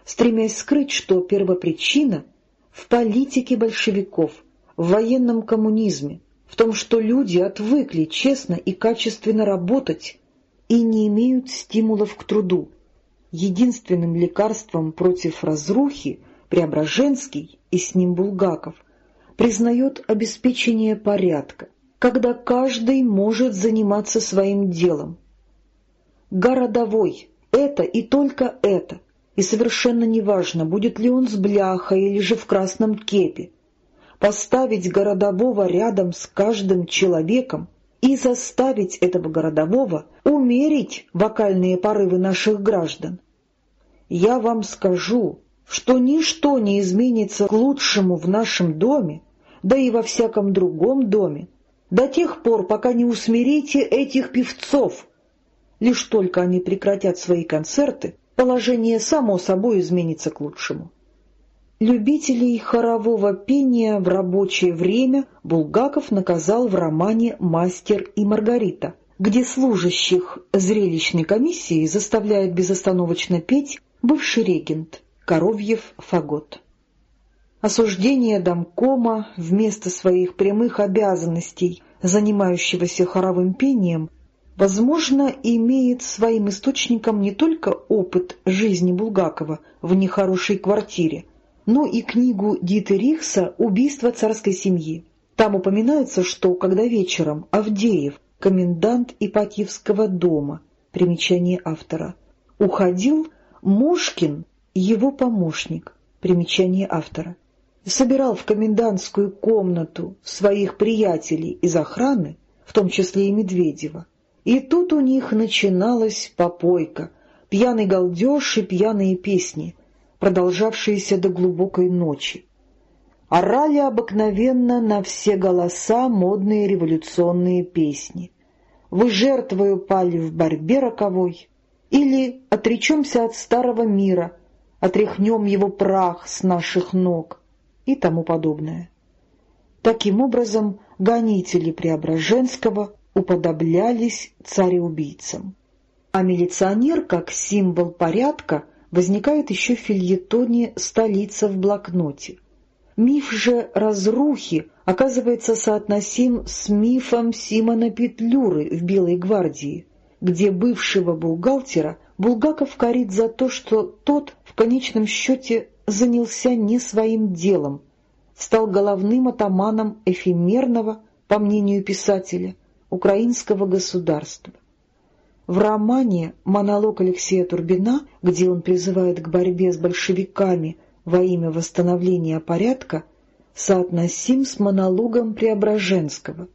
стремясь скрыть, что первопричина в политике большевиков, в военном коммунизме, в том, что люди отвыкли честно и качественно работать и не имеют стимулов к труду. Единственным лекарством против разрухи Преображенский и с ним Булгаков признает обеспечение порядка, когда каждый может заниматься своим делом. Городовой — это и только это, и совершенно неважно, будет ли он с бляхой или же в красном кепе, поставить городового рядом с каждым человеком и заставить этого городового умерить вокальные порывы наших граждан. Я вам скажу, что ничто не изменится к лучшему в нашем доме, да и во всяком другом доме, до тех пор, пока не усмирите этих певцов. Лишь только они прекратят свои концерты, положение само собой изменится к лучшему. Любителей хорового пения в рабочее время Булгаков наказал в романе «Мастер и Маргарита», где служащих зрелищной комиссии заставляет безостановочно петь бывший регент Коровьев Фагот. Осуждение домкома вместо своих прямых обязанностей, занимающегося хоровым пением, возможно, имеет своим источником не только опыт жизни Булгакова в нехорошей квартире, но и книгу Диты Рихса «Убийство царской семьи». Там упоминается, что когда вечером Авдеев, комендант Ипатьевского дома, примечание автора, уходил, Мушкин, его помощник, примечание автора, собирал в комендантскую комнату своих приятелей из охраны, в том числе и Медведева, и тут у них начиналась попойка, пьяный галдеж и пьяные песни, продолжавшиеся до глубокой ночи. Орали обыкновенно на все голоса модные революционные песни. «Вы жертвою пали в борьбе роковой» или «Отречемся от старого мира», «Отряхнем его прах с наших ног» и тому подобное. Таким образом, гонители Преображенского уподоблялись цареубийцам. А милиционер, как символ порядка, возникает еще в фильетоне «Столица в блокноте». Миф же разрухи оказывается соотносим с мифом Симона Петлюры в «Белой гвардии», где бывшего бухгалтера Булгаков корит за то, что тот в конечном счете занялся не своим делом, стал головным атаманом эфемерного, по мнению писателя, украинского государства. В романе «Монолог Алексея Турбина», где он призывает к борьбе с большевиками во имя восстановления порядка, соотносим с монологом Преображенского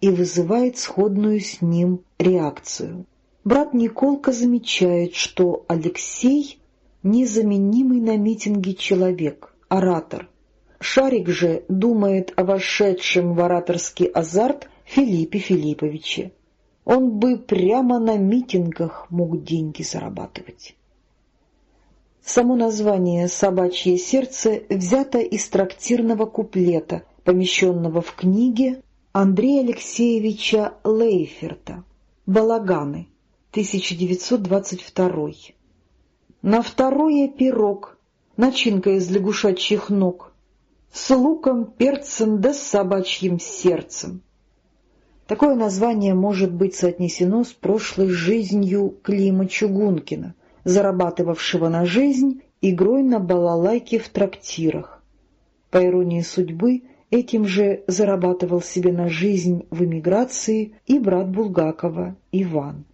и вызывает сходную с ним реакцию. Брат Николка замечает, что Алексей — незаменимый на митинге человек, оратор. Шарик же думает о вошедшем в ораторский азарт Филиппе Филипповиче. Он бы прямо на митингах мог деньги зарабатывать. Само название «Собачье сердце» взято из трактирного куплета, помещенного в книге Андрея Алексеевича Лейферта «Балаганы», 1922. На второе пирог, начинка из лягушачьих ног, с луком, перцем да собачьим сердцем. Такое название может быть соотнесено с прошлой жизнью Клима Чугункина, зарабатывавшего на жизнь игрой на балалайке в трактирах. По иронии судьбы, этим же зарабатывал себе на жизнь в эмиграции и брат Булгакова Иван.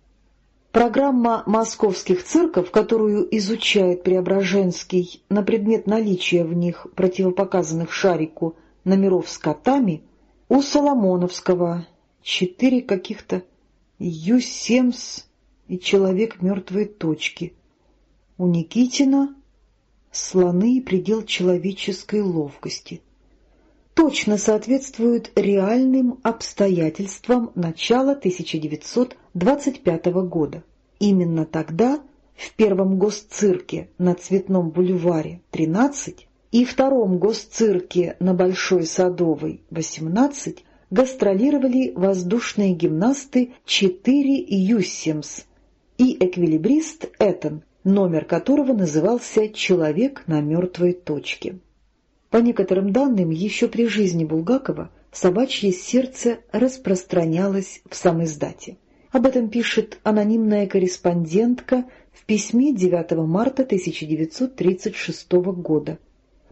Программа московских цирков, которую изучает Преображенский на предмет наличия в них противопоказанных шарику номеров с котами, у Соломоновского четыре каких-то Ю-Семс и человек мертвой точки. У Никитина слоны и предел человеческой ловкости. Точно соответствуют реальным обстоятельствам начала 1925 года. Именно тогда в первом госцирке на Цветном бульваре 13 и втором госцирке на Большой Садовой 18 гастролировали воздушные гимнасты 4 Юссимс и эквилибрист Этон, номер которого назывался «Человек на мертвой точке». По некоторым данным, еще при жизни Булгакова собачье сердце распространялось в самоиздате. Об этом пишет анонимная корреспондентка в письме 9 марта 1936 года.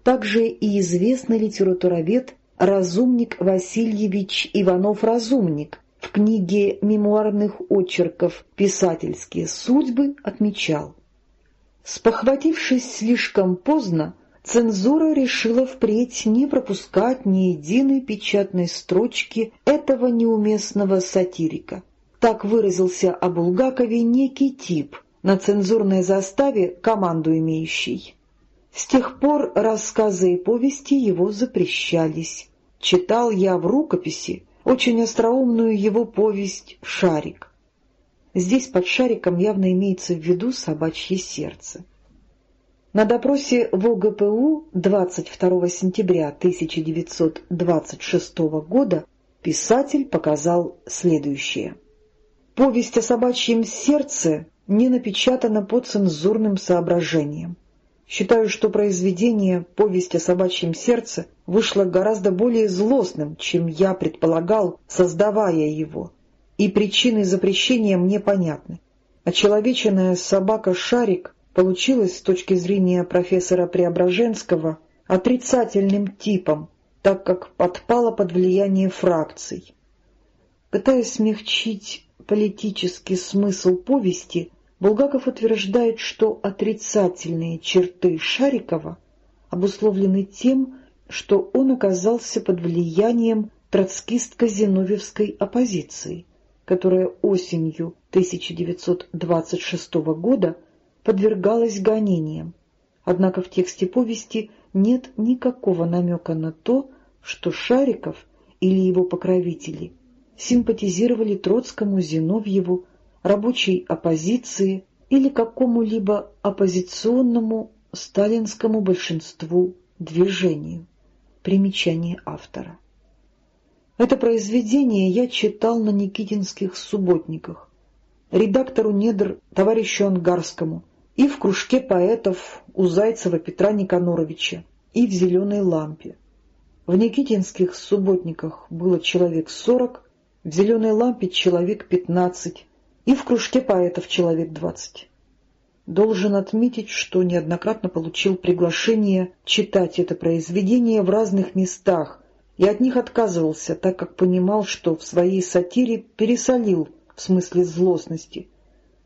Также и известный литературовед Разумник Васильевич Иванов-Разумник в книге мемуарных очерков «Писательские судьбы» отмечал. Спохватившись слишком поздно, цензура решила впредь не пропускать ни единой печатной строчки этого неуместного сатирика. Так выразился о Булгакове некий тип, на цензурной заставе команду имеющий. С тех пор рассказы и повести его запрещались. Читал я в рукописи очень остроумную его повесть «Шарик». Здесь под шариком явно имеется в виду собачье сердце. На допросе в ОГПУ 22 сентября 1926 года писатель показал следующее. Повесть о собачьем сердце не напечатана по цензурным соображениям. Считаю, что произведение «Повесть о собачьем сердце» вышло гораздо более злостным, чем я предполагал, создавая его, и причины запрещения мне понятны. Очеловеченная собака-шарик получилась с точки зрения профессора Преображенского отрицательным типом, так как подпала под влияние фракций. Пытаясь смягчить политический смысл повести, Булгаков утверждает, что отрицательные черты Шарикова обусловлены тем, что он оказался под влиянием троцкистско-зиновьевской оппозиции которая осенью 1926 года подвергалась гонениям. Однако в тексте повести нет никакого намека на то, что Шариков или его покровители симпатизировали Троцкому, Зиновьеву, рабочей оппозиции или какому-либо оппозиционному сталинскому большинству движению. Примечание автора. Это произведение я читал на Никитинских субботниках, редактору недр товарищу Ангарскому, и в кружке поэтов у Зайцева Петра Никаноровича, и в «Зеленой лампе». В Никитинских субботниках было человек сорок, в «Зеленой лампе» человек пятнадцать, и в кружке поэтов человек двадцать. Должен отметить, что неоднократно получил приглашение читать это произведение в разных местах, и от них отказывался, так как понимал, что в своей сатире пересолил в смысле злостности,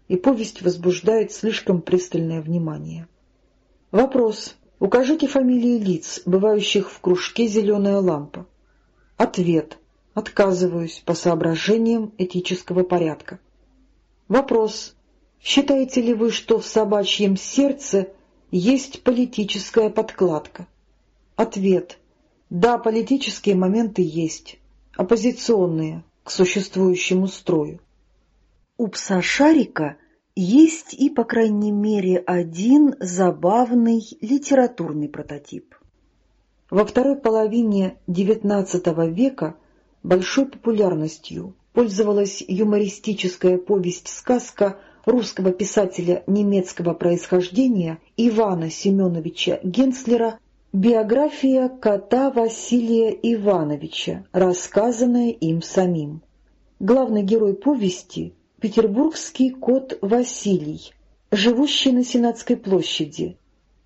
и повесть возбуждает слишком пристальное внимание. Вопрос. Укажите фамилии лиц, бывающих в кружке «Зеленая лампа». Ответ. Отказываюсь по соображениям этического порядка. Вопрос. Считаете ли вы, что в собачьем сердце есть политическая подкладка? Ответ. Да, политические моменты есть, оппозиционные к существующему строю. У пса Шарика есть и, по крайней мере, один забавный литературный прототип. Во второй половине XIX века большой популярностью пользовалась юмористическая повесть-сказка русского писателя немецкого происхождения Ивана Семеновича Генслера Биография кота Василия Ивановича, рассказанная им самим. Главный герой повести — петербургский кот Василий, живущий на Сенатской площади.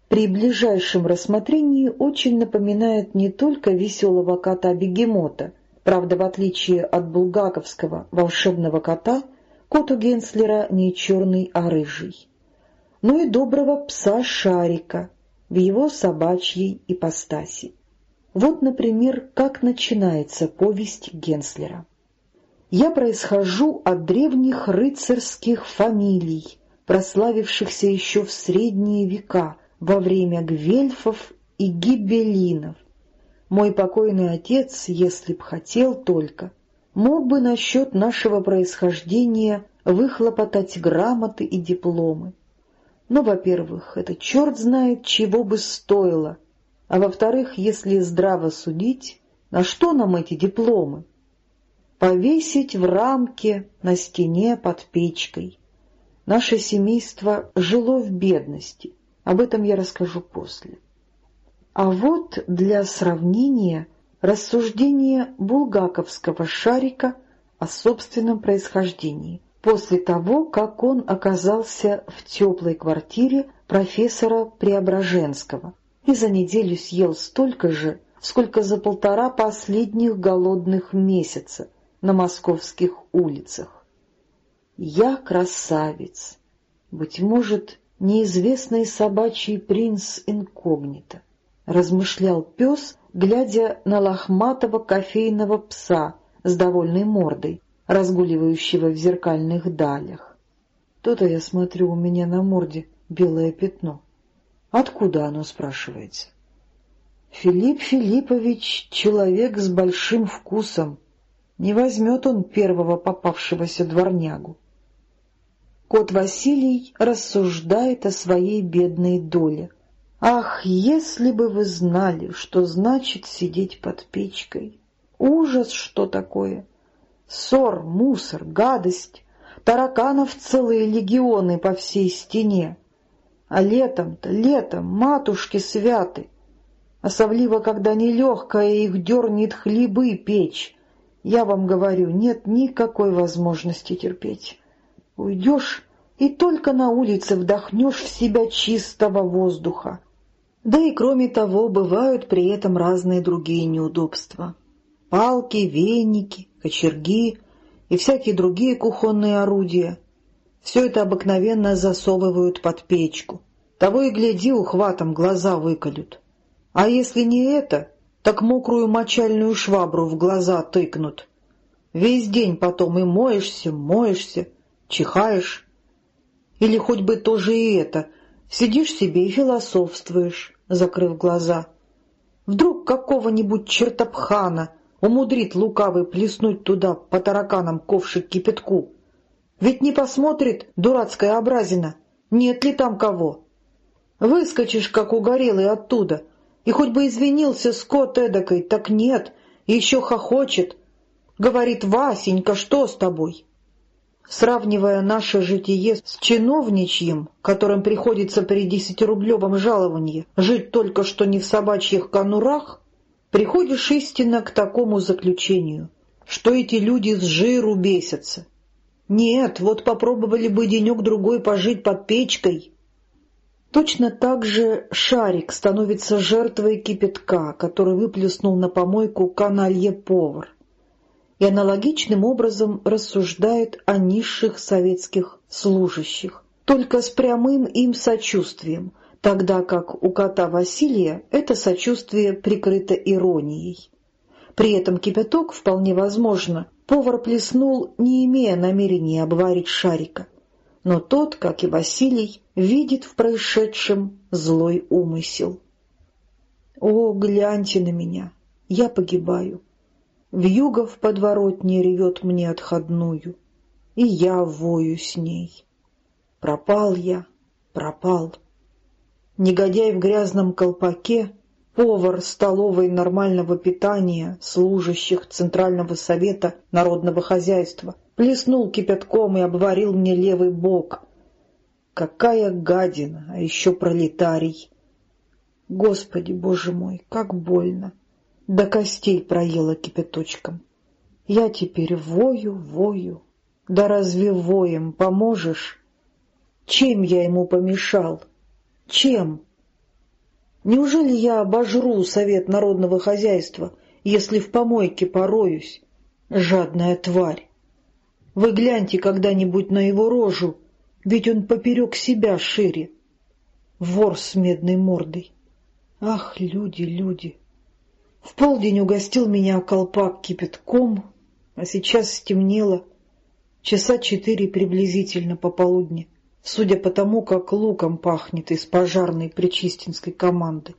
При ближайшем рассмотрении очень напоминает не только веселого кота-бегемота, правда, в отличие от булгаковского волшебного кота, кот у Генслера не черный, а рыжий, но и доброго пса Шарика в его собачьей ипостаси. Вот, например, как начинается повесть Генслера. «Я происхожу от древних рыцарских фамилий, прославившихся еще в средние века, во время гвельфов и гибелинов. Мой покойный отец, если б хотел только, мог бы насчет нашего происхождения выхлопотать грамоты и дипломы. Но, во-первых, это черт знает, чего бы стоило — а во-вторых, если здраво судить, на что нам эти дипломы? Повесить в рамке на стене под печкой. Наше семейство жило в бедности, об этом я расскажу после. А вот для сравнения рассуждение булгаковского шарика о собственном происхождении после того, как он оказался в теплой квартире профессора Преображенского — и за неделю съел столько же, сколько за полтора последних голодных месяца на московских улицах. Я красавец, быть может, неизвестный собачий принц инкогнито, размышлял пес, глядя на лохматого кофейного пса с довольной мордой, разгуливающего в зеркальных далях. То-то я смотрю, у меня на морде белое пятно. Откуда оно, спрашивается? Филипп Филиппович — человек с большим вкусом. Не возьмет он первого попавшегося дворнягу. Кот Василий рассуждает о своей бедной доле. «Ах, если бы вы знали, что значит сидеть под печкой! Ужас, что такое! Ссор, мусор, гадость, тараканов целые легионы по всей стене, а летом-то, летом, матушки святы, особливо, когда нелегкая их дернет хлебы печь. Я вам говорю, нет никакой возможности терпеть. Уйдешь, и только на улице вдохнешь в себя чистого воздуха. Да и кроме того, бывают при этом разные другие неудобства. Палки, веники, кочерги и всякие другие кухонные орудия — все это обыкновенно засовывают под печку. Того и гляди, ухватом глаза выколют. А если не это, так мокрую мочальную швабру в глаза тыкнут. Весь день потом и моешься, моешься, чихаешь. Или хоть бы тоже и это, сидишь себе и философствуешь, закрыв глаза. Вдруг какого-нибудь чертопхана умудрит лукавый плеснуть туда по тараканам ковшик кипятку, ведь не посмотрит дурацкая образина, нет ли там кого. Выскочишь, как угорелый, оттуда, и хоть бы извинился скот эдакой, так нет, еще хохочет. Говорит, Васенька, что с тобой? Сравнивая наше житие с чиновничьим, которым приходится при десятирублевом жаловании жить только что не в собачьих конурах, приходишь истинно к такому заключению, что эти люди с жиру бесятся, нет, вот попробовали бы денек-другой пожить под печкой. Точно так же шарик становится жертвой кипятка, который выплеснул на помойку каналье-повар, и аналогичным образом рассуждает о низших советских служащих, только с прямым им сочувствием, тогда как у кота Василия это сочувствие прикрыто иронией. При этом кипяток, вполне возможно, Повар плеснул, не имея намерения обварить шарика, но тот, как и Василий, видит в происшедшем злой умысел. «О, гляньте на меня! Я погибаю. Вьюга в подворотне ревет мне отходную, и я вою с ней. Пропал я, пропал. Негодяй в грязном колпаке повар столовой нормального питания служащих Центрального совета народного хозяйства, плеснул кипятком и обварил мне левый бок. Какая гадина, а еще пролетарий! Господи, боже мой, как больно! До костей проела кипяточком. Я теперь вою, вою. Да разве воем поможешь? Чем я ему помешал? Чем? Неужели я обожру совет народного хозяйства, если в помойке пороюсь? Жадная тварь! Вы гляньте когда-нибудь на его рожу, ведь он поперек себя шире. Вор с медной мордой. Ах, люди, люди! В полдень угостил меня колпак кипятком, а сейчас стемнело. Часа четыре приблизительно пополудни, судя по тому, как луком пахнет из пожарной причистинской команды.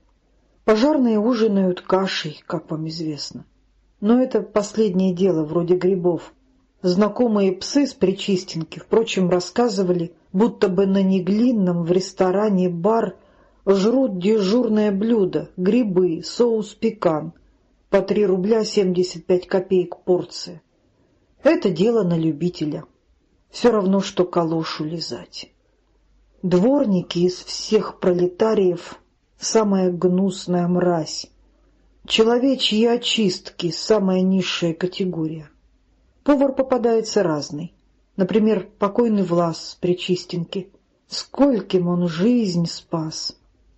Пожарные ужинают кашей, как вам известно. Но это последнее дело, вроде грибов. Знакомые псы с Причистенки, впрочем, рассказывали, будто бы на Неглинном в ресторане бар жрут дежурное блюдо — грибы, соус пекан, по три рубля семьдесят пять копеек порция. Это дело на любителя. Все равно, что калошу лизать. Дворники из всех пролетариев — самая гнусная мразь. Человечьи очистки — самая низшая категория. Повар попадается разный. Например, покойный Влас с Причистенки. Скольким он жизнь спас!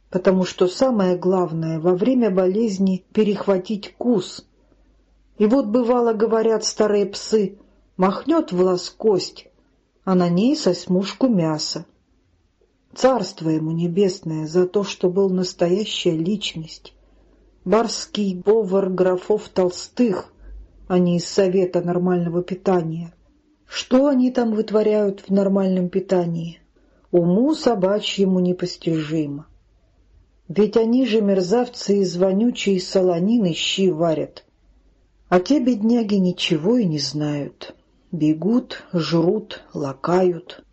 Потому что самое главное во время болезни — перехватить кус. И вот, бывало, говорят старые псы, махнет Влас кость, а на ней сосьмушку мяса. Царство ему небесное за то, что был настоящая личность барский повар графов Толстых, а не из Совета нормального питания. Что они там вытворяют в нормальном питании? Уму собачьему непостижимо. Ведь они же мерзавцы из вонючей солонины щи варят. А те бедняги ничего и не знают. Бегут, жрут, лакают.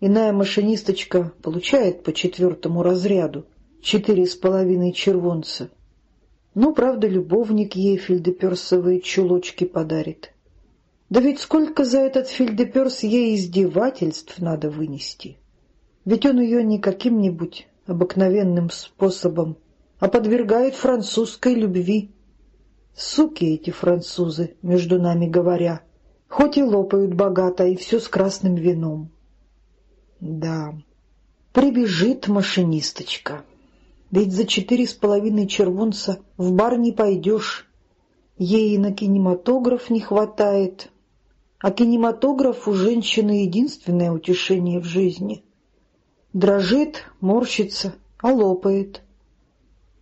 Иная машинисточка получает по четвертому разряду четыре с половиной червонца — ну, правда, любовник ей фельдеперсовые чулочки подарит. Да ведь сколько за этот фельдеперс ей издевательств надо вынести. Ведь он ее не каким-нибудь обыкновенным способом, а подвергает французской любви. Суки эти французы, между нами говоря, хоть и лопают богато, и все с красным вином. Да, прибежит машинисточка. Ведь за четыре с половиной червонца в бар не пойдешь. Ей на кинематограф не хватает. А кинематограф у женщины единственное утешение в жизни. Дрожит, морщится, а лопает.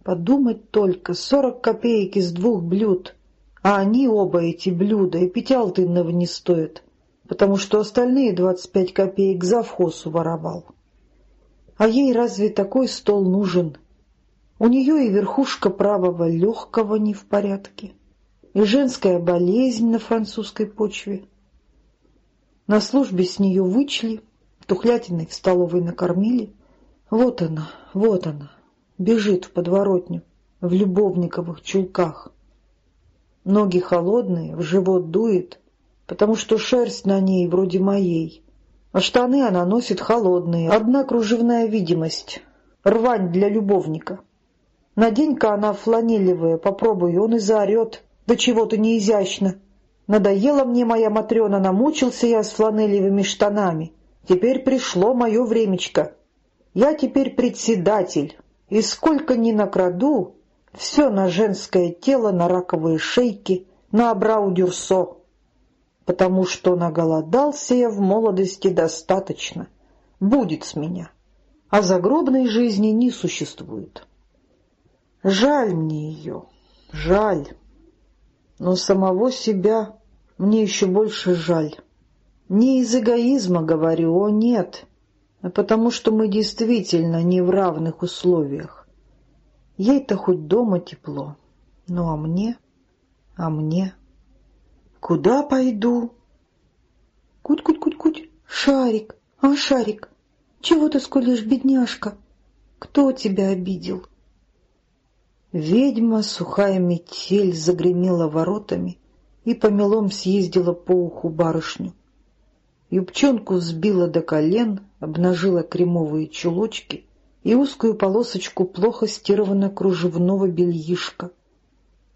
Подумать только, сорок копеек из двух блюд, а они оба эти блюда и пятиалтынного не стоят, потому что остальные двадцать пять копеек завхоз воровал. А ей разве такой стол нужен? У нее и верхушка правого легкого не в порядке, и женская болезнь на французской почве. На службе с нее вычли, тухлятиной в столовой накормили. Вот она, вот она, бежит в подворотню в любовниковых чулках. Ноги холодные, в живот дует, потому что шерсть на ней вроде моей, а штаны она носит холодные, одна кружевная видимость, рвань для любовника. Надень-ка она фланелевая, попробуй, он и заорет. Да чего-то неизящно. Надоела мне моя Матрена, намучился я с фланелевыми штанами. Теперь пришло мое времечко. Я теперь председатель, и сколько ни накраду, все на женское тело, на раковые шейки, на абрау-дюрсо. Потому что наголодался я в молодости достаточно. Будет с меня. А загробной жизни не существует. Жаль мне ее, жаль. Но самого себя мне еще больше жаль. Не из эгоизма говорю, о нет, а потому что мы действительно не в равных условиях. Ей-то хоть дома тепло, ну а мне? А мне? Куда пойду? Куть-куть-куть-куть, Шарик, а, Шарик, чего ты скулишь, бедняжка? Кто тебя обидел? Ведьма, сухая метель, загремела воротами и помелом съездила по уху барышню. Юбчонку сбила до колен, обнажила кремовые чулочки и узкую полосочку плохо стированно кружевного бельишка.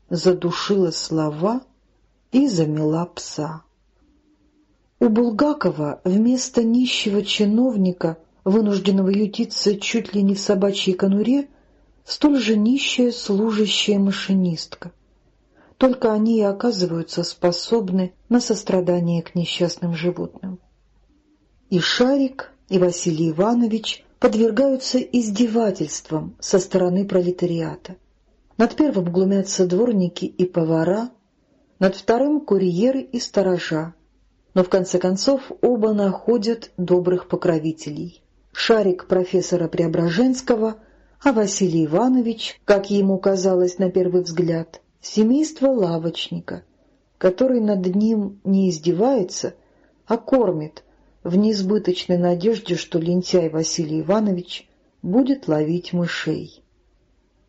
Задушила слова и замела пса. У Булгакова вместо нищего чиновника, вынужденного ютиться чуть ли не в собачьей конуре, столь же нищая служащая машинистка. Только они и оказываются способны на сострадание к несчастным животным. И Шарик, и Василий Иванович подвергаются издевательствам со стороны пролетариата. Над первым глумятся дворники и повара, над вторым — курьеры и сторожа. Но в конце концов оба находят добрых покровителей. Шарик профессора Преображенского, а Василий Иванович, как ему казалось на первый взгляд, семейство лавочника, который над ним не издевается, а кормит в несбыточной надежде, что лентяй Василий Иванович будет ловить мышей.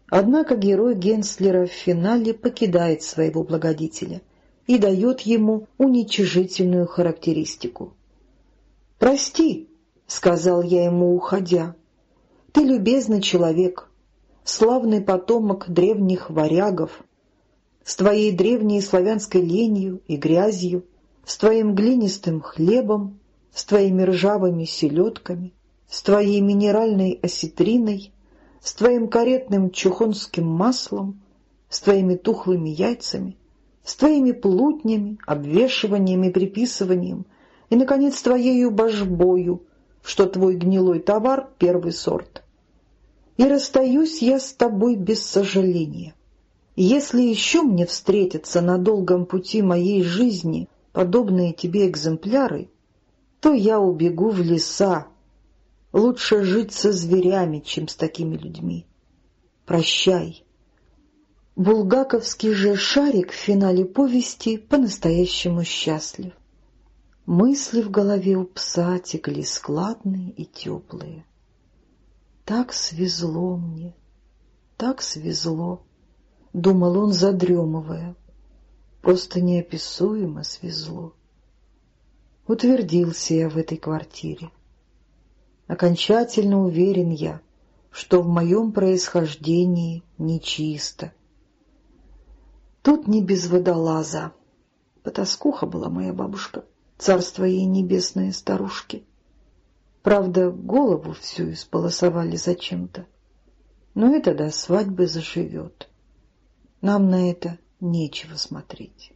Однако герой Генслера в финале покидает своего благодетеля и дает ему уничижительную характеристику. «Прости», — сказал я ему, уходя, — «ты любезный человек, славный потомок древних варягов, с твоей древней славянской ленью и грязью, с твоим глинистым хлебом, с твоими ржавыми селедками, с твоей минеральной осетриной, с твоим каретным чухонским маслом, с твоими тухлыми яйцами, с твоими плутнями, обвешиванием и приписыванием, и, наконец, твоею божбою, что твой гнилой товар — первый сорт. И расстаюсь я с тобой без сожаления. Если еще мне встретятся на долгом пути моей жизни подобные тебе экземпляры, то я убегу в леса. Лучше жить со зверями, чем с такими людьми. Прощай. Булгаковский же шарик в финале повести по-настоящему счастлив. Мысли в голове у пса текли складные и теплые. Так свезло мне, так свезло. — думал он, задремывая. Просто неописуемо свезло. Утвердился я в этой квартире. Окончательно уверен я, что в моем происхождении нечисто. Тут не без водолаза. Потаскуха была моя бабушка, царство ей небесные старушки. Правда, голову всю исполосовали зачем-то. Но это до свадьбы заживет. Нам на это нечего смотреть.